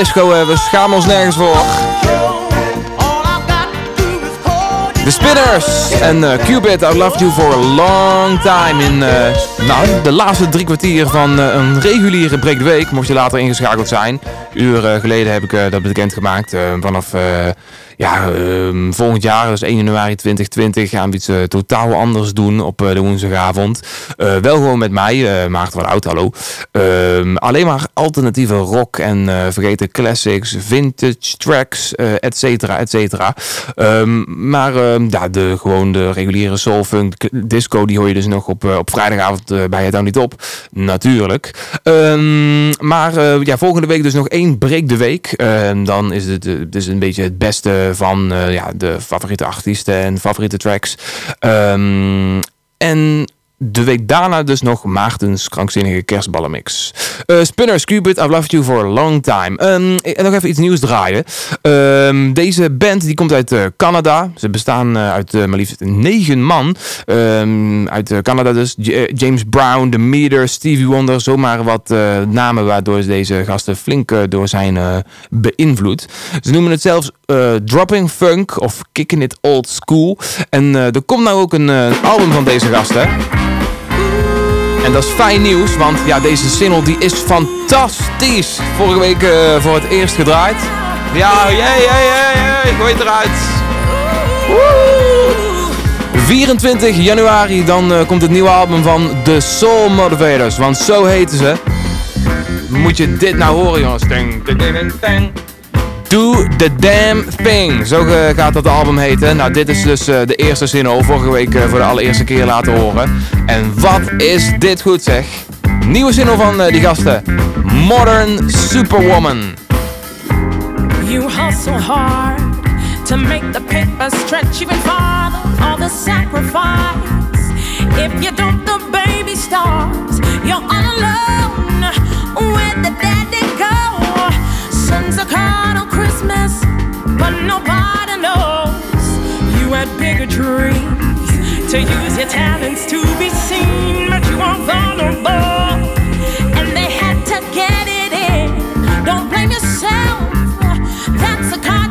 Disco hebben. Schaam ons nergens voor. De Spinners en eh, Cupid, I loved you for a long time. In eh, nou, de laatste drie kwartier van eh, een reguliere break de week. Mocht je later ingeschakeld zijn. Uur eh, geleden heb ik eh, dat bekendgemaakt. eh vanaf eh, ja, ehm, volgend jaar, dus 1 januari 2020, gaan we iets eh, totaal anders doen op eh, de woensdagavond. Eh, wel gewoon met mij, eh Maarten van Oud, hallo. Ehm, alleen maar alternatieve rock en eh, vergeten classics, vintage tracks, et cetera, et cetera. Ehm, maar ehm, ja, de, gewoon de reguliere soul, funk, disco, die hoor je dus nog op, op vrijdagavond bij het dan niet op. Natuurlijk. Maar ja, volgende week dus nog één break de week. Dan is het dus een beetje het beste van ja, de favoriete artiesten en favoriete tracks. En de week daarna dus nog Maartens krankzinnige kerstballenmix. Eh Spinners, Cupid, I've loved you for a long time. Ehm, en nog even iets nieuws draaien. Ehm, deze band die komt uit eh, Canada. Ze bestaan eh, uit maar liefst negen man. Ehm, uit Canada dus. James Brown, The Meter, Stevie Wonder. Zomaar wat namen waardoor deze gasten flink door zijn beïnvloed. Ze noemen het zelfs eh, Dropping Funk of Kicking It Old School. En eh, er komt nou ook een eh, album van deze gasten. En dat is fijn nieuws, want ja, deze single die is fantastisch. Vorige week voor het eerst gedraaid. Ja, jee, jee, jee, gooi het eruit. Woe! 24 januari, dan komt het nieuwe album van The Soul Motivators. Want zo heten ze. Moet je dit nou horen, jongens. Ding, ding, ding. Do the damn thing. Zo eh, gaat dat album heten. Nou, dit is dus eh, de eerste single. Vorige week eh, voor de allereerste keer laten horen. En wat is dit goed, zeg? Nieuwe single van die gasten. Modern Superwoman. You hustle hard to make the paper stretch even farther. All the sacrifice. If you dump the baby stars, you're all alone. Where did daddy go? Sons are on Christmas, but nobody knows. You had bigger dreams to use your talents to be seen, but you are vulnerable. And they had to get it in. Don't blame yourself. That's a card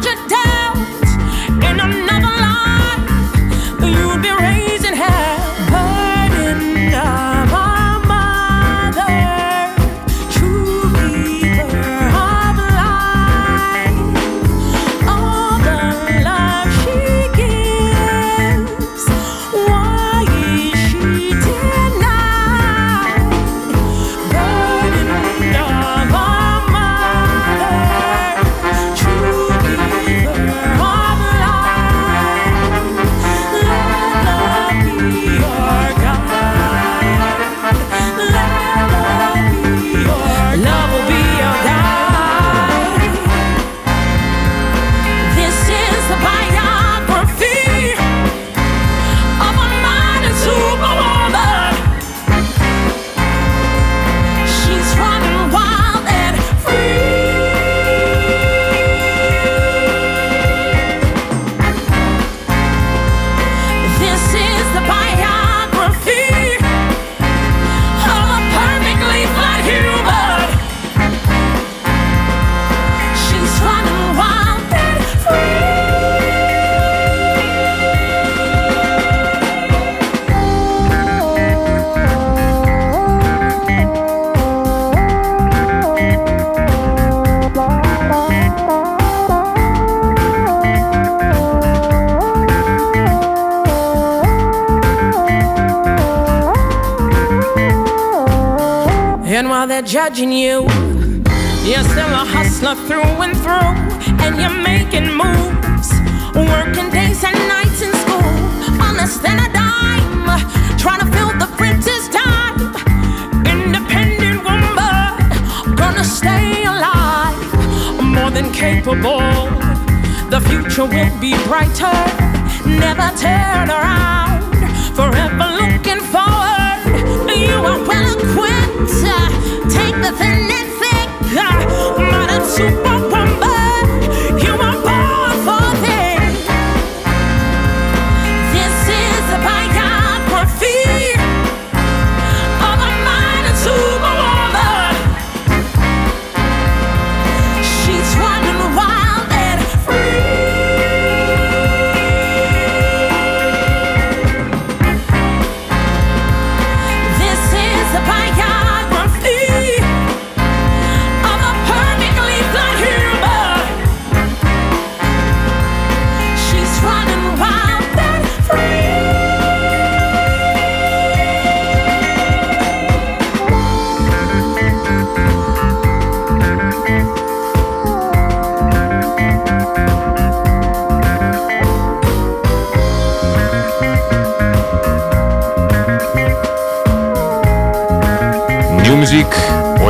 they're judging you, you're still a hustler through and through, and you're making moves, working days and nights in school, on less than a dime, trying to fill the printer's time. Independent woman, gonna stay alive, more than capable. The future will be brighter, never turn around, forever looking forward. You are well equipped. Take the thin and thick, modern superwoman. You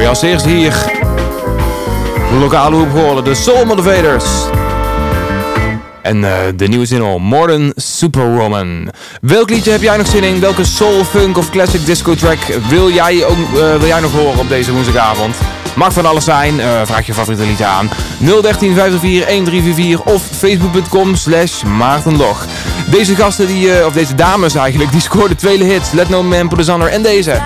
als eerst hier. de Lokale hoep horen, de Soul Motivators. En eh, de nieuwe zin al, Modern Superwoman. Welk liedje heb jij nog zin in? Welke soul, funk of classic disco track wil jij, ook, eh, wil jij nog horen op deze woensdagavond? Mag van alles zijn. Eh, vraag je favoriete liedje aan. 013 504 1344 of facebook.com slash maartenlog. Deze gasten, die, of deze dames eigenlijk, die scoorden tweede hits. Let No Man, Put Under en deze.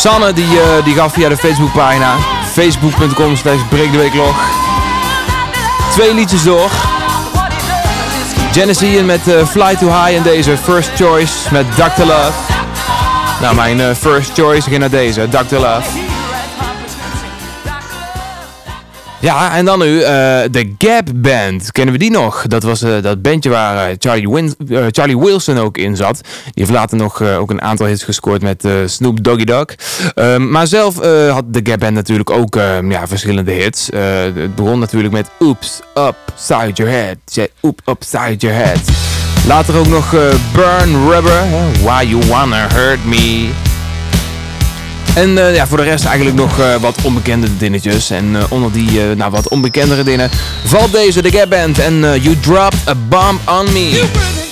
Sanne die, eh, die gaf via de Facebookpagina. Facebook.com slash. Twee liedjes door. Genesee in met eh, Fly Too High en deze First Choice met Dr. Love. Nou, mijn eh, First Choice ging naar deze, Dr. Love. Ja, en dan nu eh, de Gap Band. Kennen we die nog? Dat was eh, dat bandje waar eh, Charlie, Wilson ook in zat. Die heeft later nog ook een aantal hits gescoord met Snoop Doggy Dogg. Ehm, maar zelf had de Gap Band natuurlijk ook ehm, ja, verschillende hits. het begon natuurlijk met Oops, Upside Your Head. Say, Oops Upside Your Head. Later ook nog Burn Rubber. Why You Wanna Hurt Me. En eh, ja, voor de rest eigenlijk nog eh, wat onbekende dingetjes. En eh, onder die nou, wat onbekendere dingen valt deze The Gap Band en You Dropped a Bomb on Me.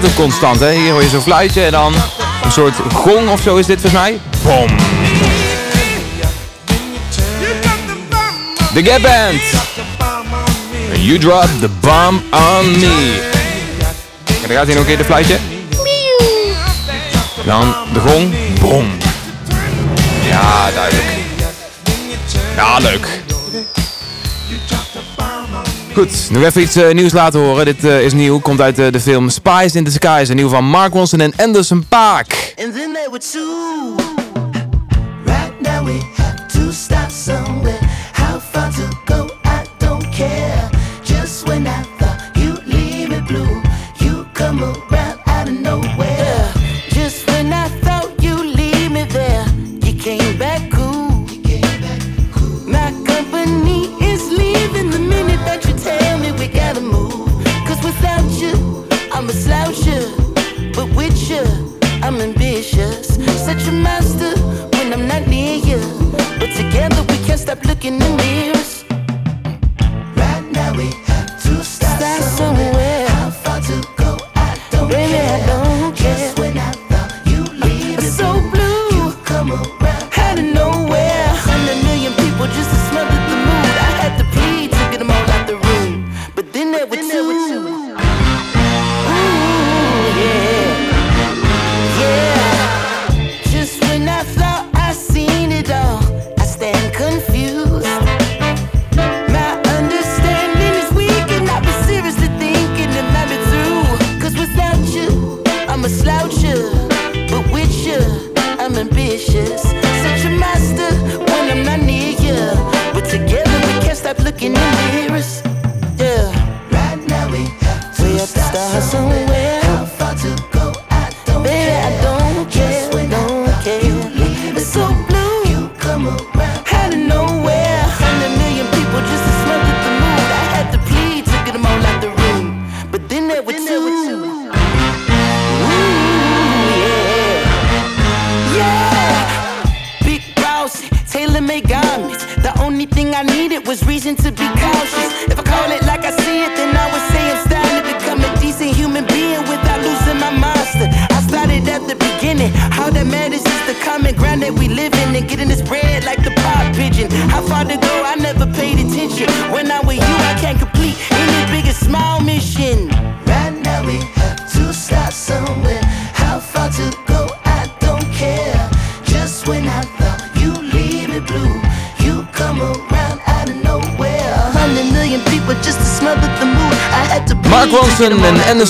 gaat ook constant, hè. Hier hoor je zo'n fluitje en dan een soort gong of zo is dit volgens mij. Bom. The Gap Band. You drop the bomb on me. En dan gaat hij nog een keer de fluitje. Dan de gong. Bom. Ja, duidelijk. Ja, leuk. Goed, nu even iets eh, nieuws laten horen. Dit eh, is nieuw, komt uit eh, de film Spies in the Skies. Een nieuw van Mark Ronson en Anderson Paak. Then.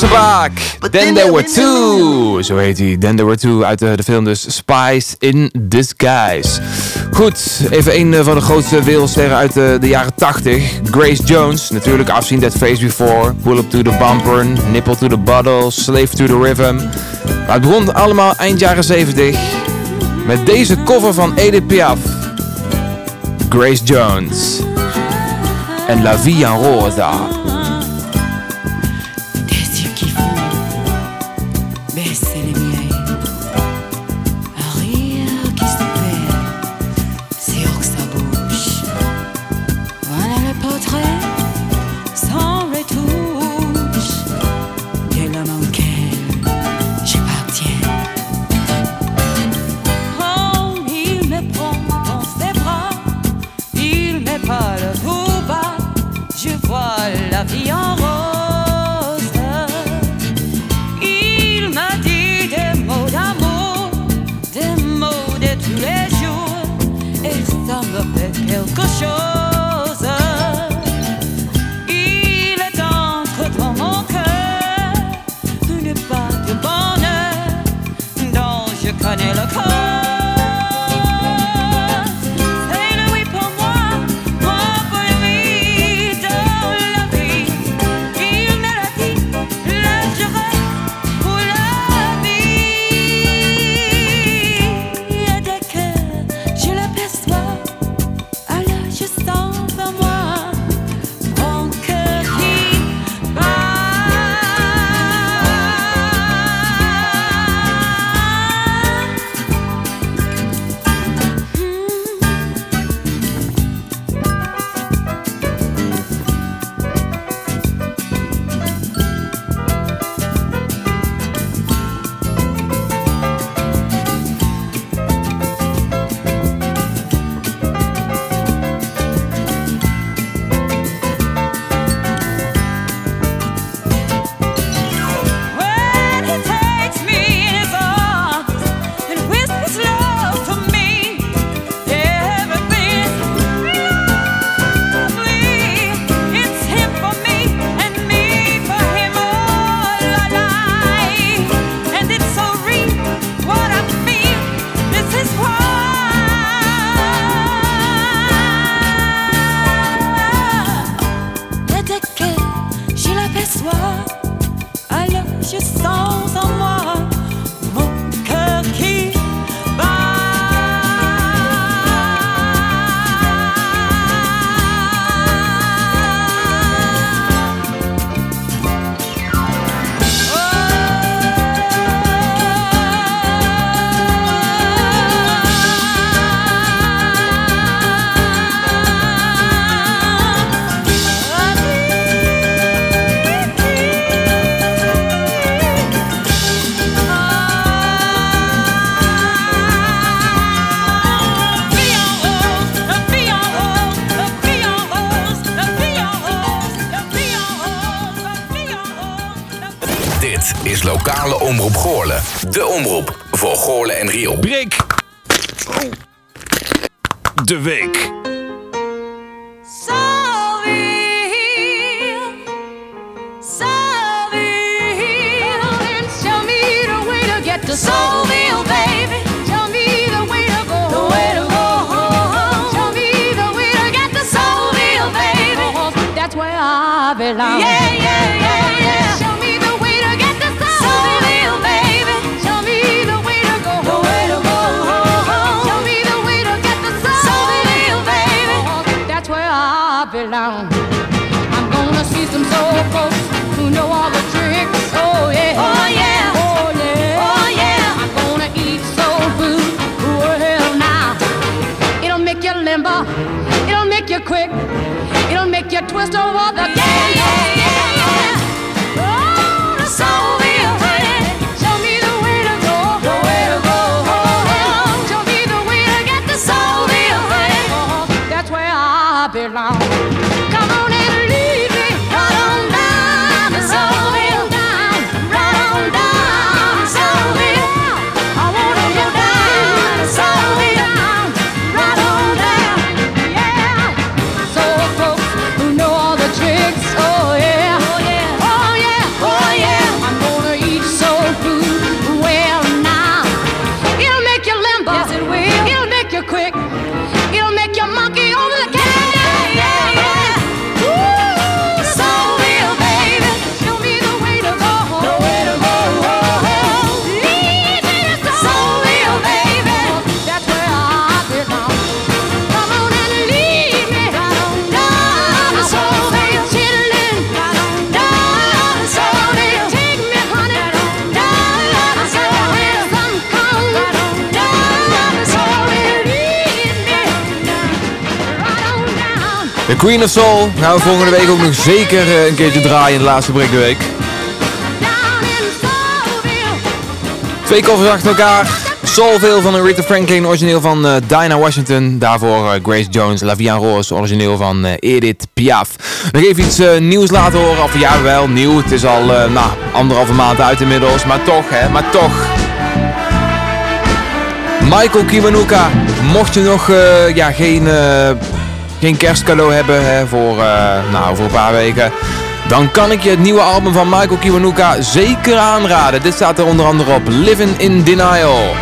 Dan. Then There Were Two. Zo heet hij. Then There Were Two uit de, de film dus Spies in Disguise. Goed, even een eh, van de grootste wereldsterren uit de, de jaren 80. Grace Jones. Natuurlijk afzien That Face Before. Pull Up To The Bumper. Nipple To The Bottle. Slave To The Rhythm. Maar het begon allemaal eind jaren 70. Met deze cover van Edith Piaf. Grace Jones. En La Vie en Rosa. Nou, volgende week ook nog zeker eh, een keertje draaien in de laatste break de week. Twee koffers achter elkaar. Soulveel van Rita Franklin, origineel van eh, Dinah Washington. Daarvoor eh, Grace Jones, Lavian Rose, origineel van Edith Piaf. Nog even iets nieuws laten horen. Of ja, wel nieuw. Het is al nou, anderhalve maand uit inmiddels. Maar toch, hè, maar toch. Michael Kiwanuka, mocht je nog ja, geen geen kerstcadeau hebben hè, voor, eh, nou, voor een paar weken... Dan kan ik je het nieuwe album van Michael Kiwanuka zeker aanraden. Dit staat er onder andere op Living in Denial.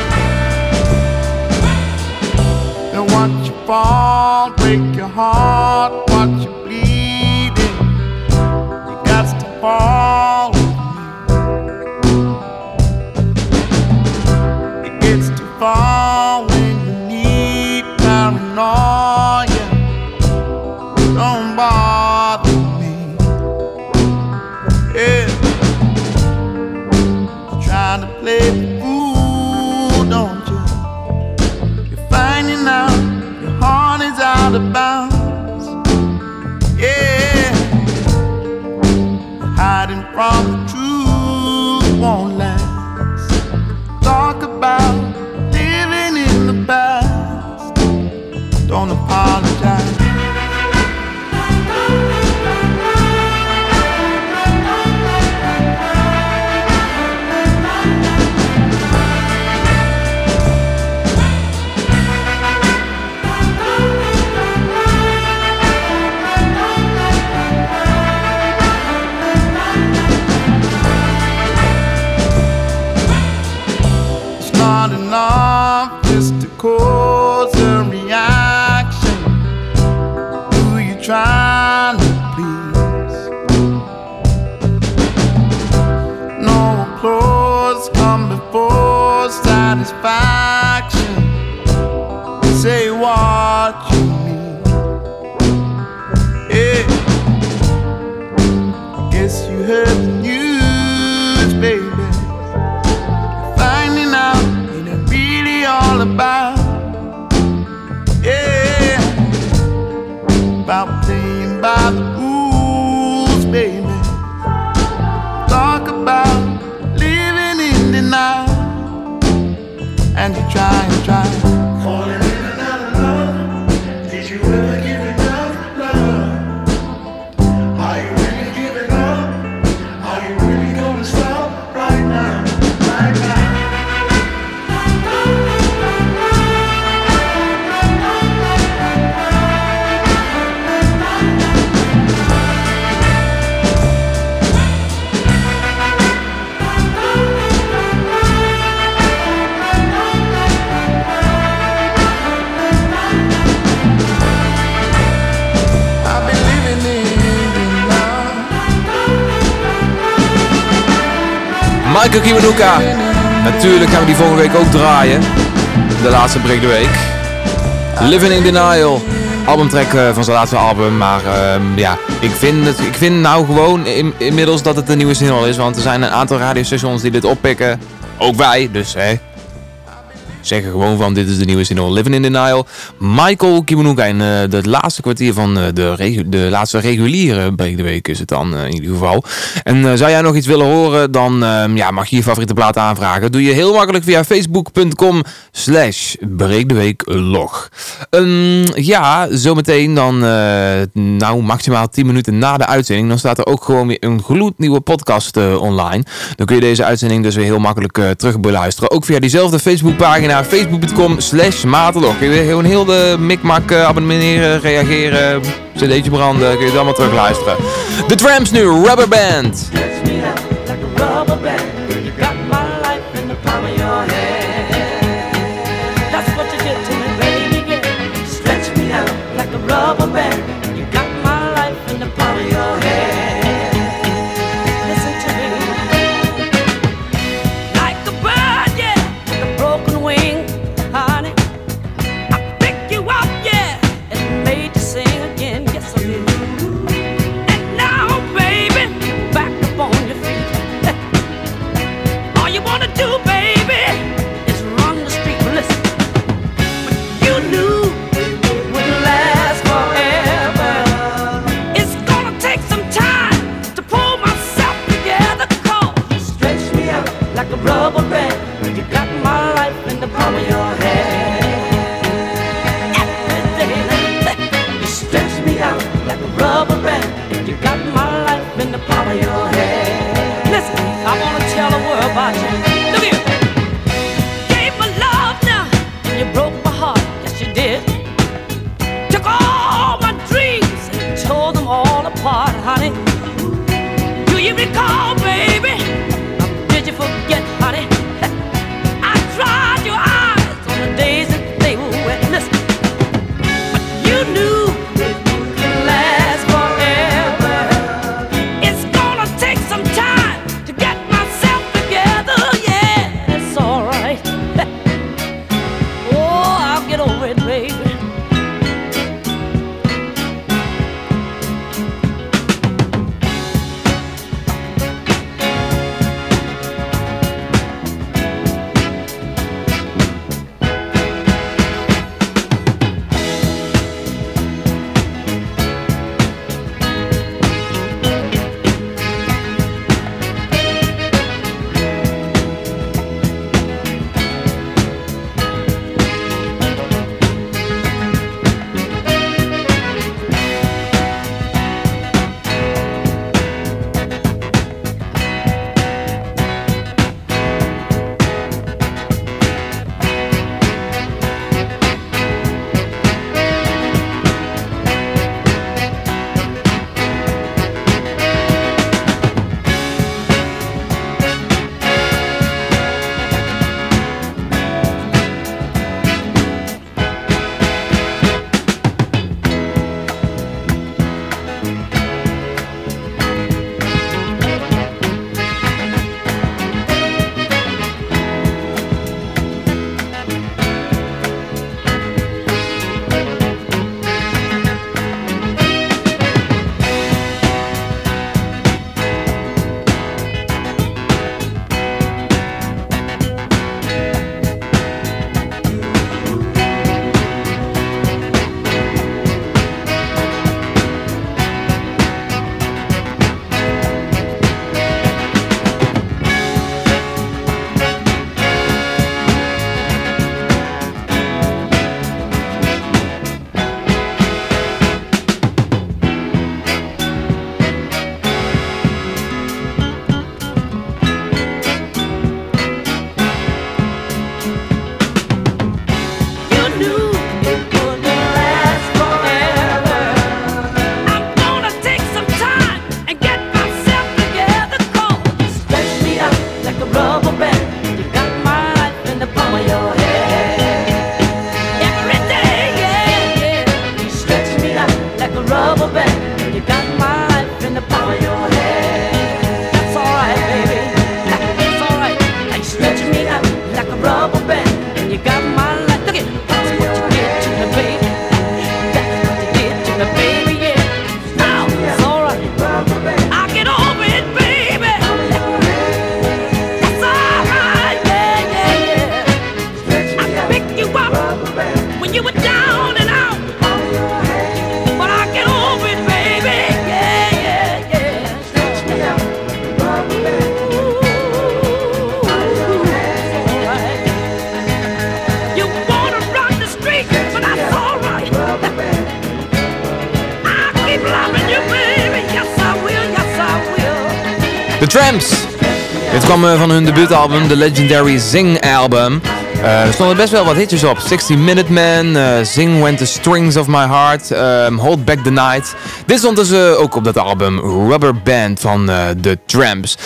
Kiwanuka. Natuurlijk gaan we die volgende week ook draaien. De laatste break de week. Living in Denial. Albumtrack eh, van zijn laatste album. Maar ehm, ja, ik vind, het, ik vind nou gewoon in- inmiddels dat het een nieuwe single is. Want er zijn een aantal radiostations die dit oppikken. Ook wij, dus hè. Zeggen gewoon van dit is de nieuwe single Living in Denial. Michael Kiwanuka in eh, het laatste kwartier van eh, de, de laatste reguliere break week is het dan eh, in ieder geval. En zou jij nog iets willen horen, dan ehm, ja, mag je je favoriete plaat aanvragen. Doe je heel makkelijk via facebook.com slash breekdeweeklog. Ehm, ja, zometeen dan nou maximaal 10 minuten na de uitzending. Dan staat er ook gewoon weer een gloednieuwe podcast online. Dan kun je deze uitzending dus weer heel makkelijk terug beluisteren. Ook via diezelfde Facebookpagina facebook.com slash. Kun je weer heel de mikmak eh, abonneren, reageren, cd'tje branden. Kun je het allemaal terugluisteren. De Tramps nu, Rubber Band. Do hun debuutalbum, The Legendary Zing Album. Eh, er stonden best wel wat hitjes op. 60 Minute Man, eh, Zing When the Strings of My Heart, ehm, Hold Back the Night. Dit stond dus eh, ook op dat album Rubber Band van The Tramps.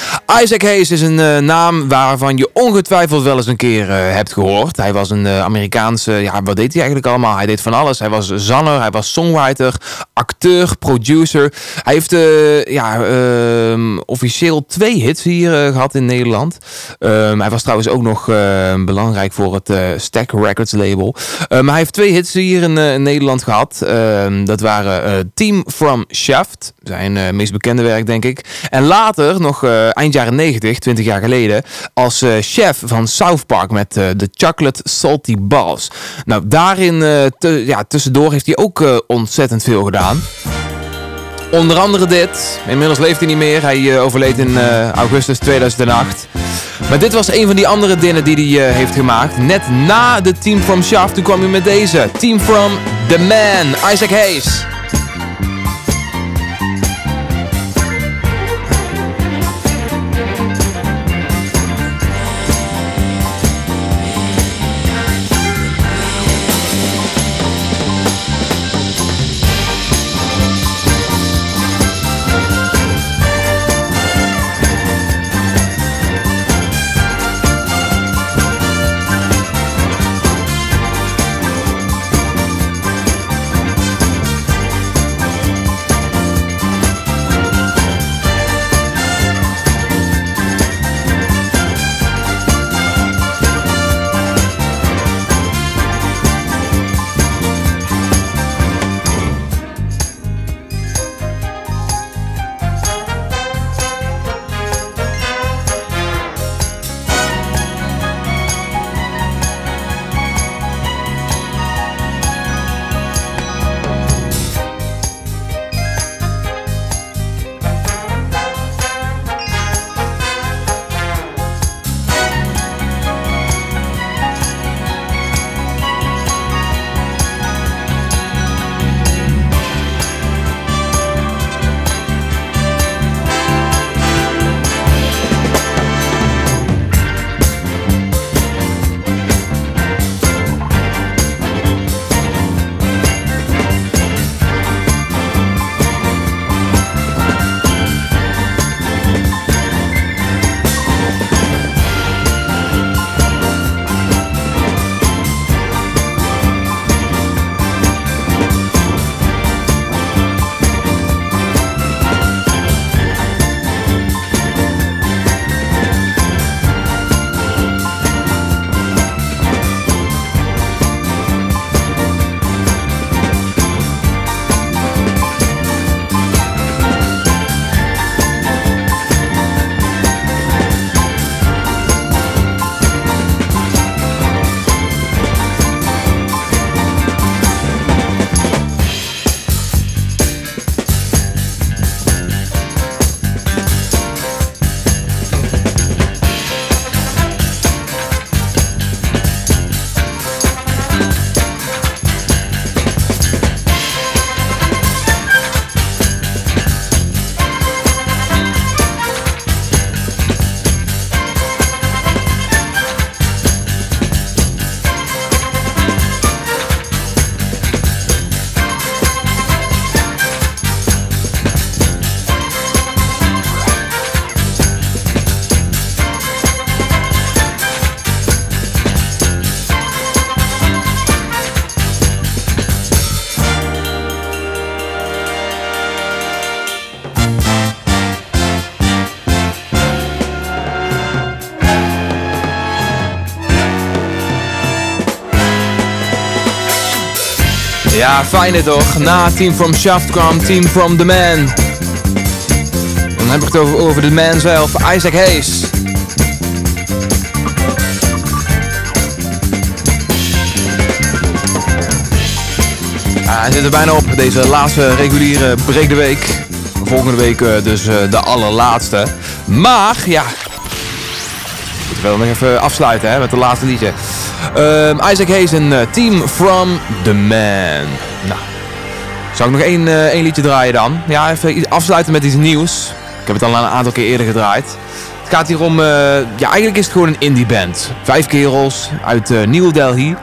Isaac Hayes is een naam waarvan je ongetwijfeld wel eens een keer hebt gehoord. Hij was een Amerikaanse, ja wat deed hij eigenlijk allemaal? Hij deed van alles. Hij was zanger, hij was songwriter, acteur, producer. Hij heeft eh, ja, ehm, officieel twee hits hier eh, gehad in Nederland. Ehm, hij was trouwens ook nog eh, belangrijk voor het eh, Stack Records label. Maar hij heeft twee hits hier in, in Nederland gehad. Ehm, dat waren Team from Shaft, zijn meest bekende werk denk ik. En later, nog eind jaren 90, 20 jaar geleden, als chef van South Park met de Chocolate Salty Balls. Nou, daarin ja, tussendoor heeft hij ook ontzettend veel gedaan. Onder andere dit. Inmiddels leeft hij niet meer. Hij eh, overleed in eh, augustus 2008. Maar dit was een van die andere dingen die hij eh, heeft gemaakt. Net na de Team from Shaft. Toen kwam hij met deze. Team from The Man. Isaac Hayes. Ja, fijn dit toch? Na Team from Shaft kwam Team from The Man. Dan heb ik het over, over de man zelf, Isaac Hayes. Ah, hij zit er bijna op, deze laatste reguliere break de week. Volgende week eh, dus eh, de allerlaatste. Maar, ja... Ik wil nog even afsluiten hè, met het laatste liedje. Ehm, Isaac Hayes en eh, Team from the Man. Nou, zou ik nog één, één liedje draaien dan? Ja, even afsluiten met iets nieuws. Ik heb het al een aantal keer eerder gedraaid. Het gaat hier om, eh, ja eigenlijk is het gewoon een indie band. Vijf kerels uit New Delhi.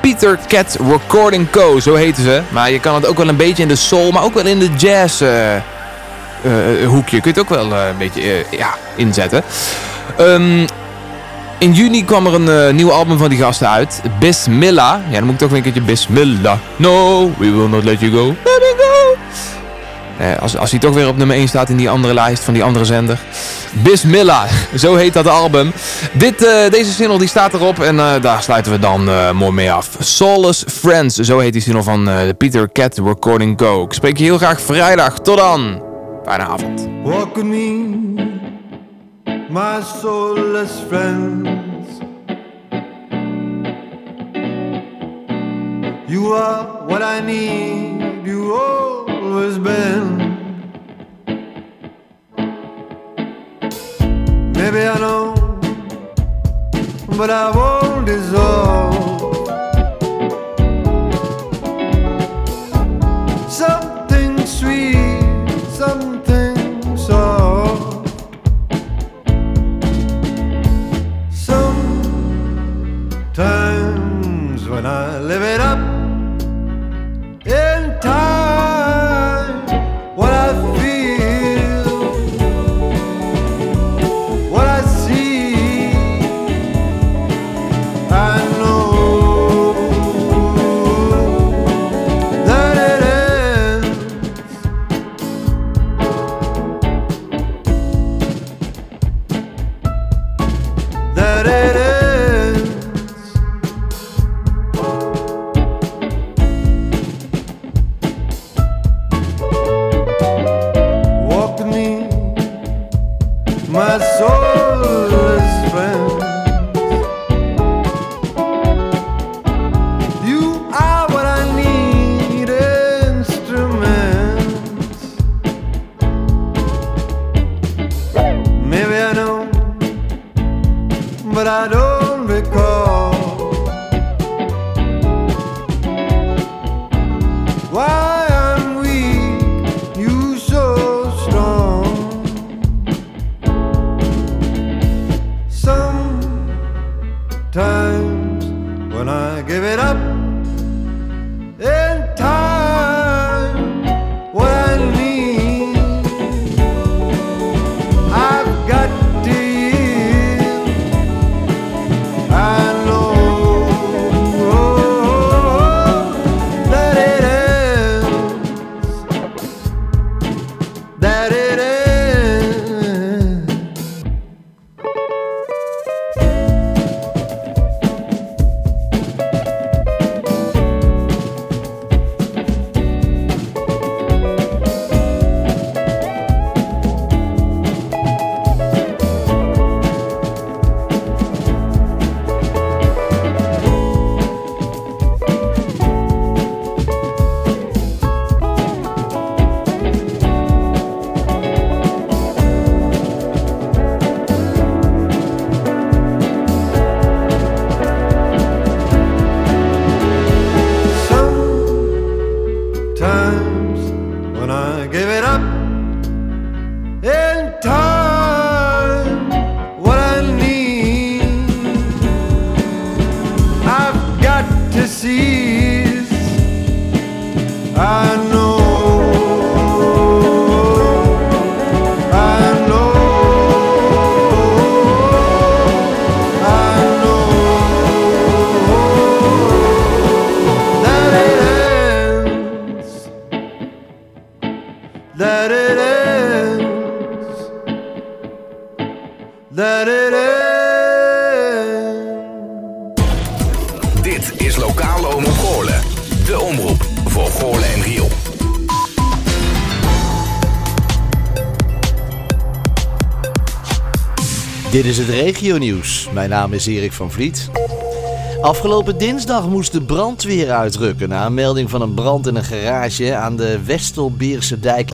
Peter Cat Recording Co, zo heten ze. Maar je kan het ook wel een beetje in de soul, maar ook wel in de jazz hoekje. Kun je het ook wel een beetje ja, inzetten. Ehm, in juni kwam er een eh, nieuw album van die gasten uit. Bismillah. Ja, dan moet ik toch weer een keertje Bismillah. No, we will not let you go. Let me go. Eh, als, als hij toch weer op nummer 1 staat in die andere lijst van die andere zender. Bismillah, zo heet dat album. Dit, eh, deze single die staat erop en daar sluiten we dan mooi mee af. Solace Friends, zo heet die single van Peter Cat Recording Co. Ik spreek je heel graag vrijdag. Tot dan. Fijne avond. Walk my soulless friends. You are what I need, you always been. Maybe I know, but I won't regionieuws. Mijn naam is Erik van Vliet. Afgelopen dinsdag moest de brandweer uitrukken na een melding van een brand in een garage aan de Westelbeerse dijk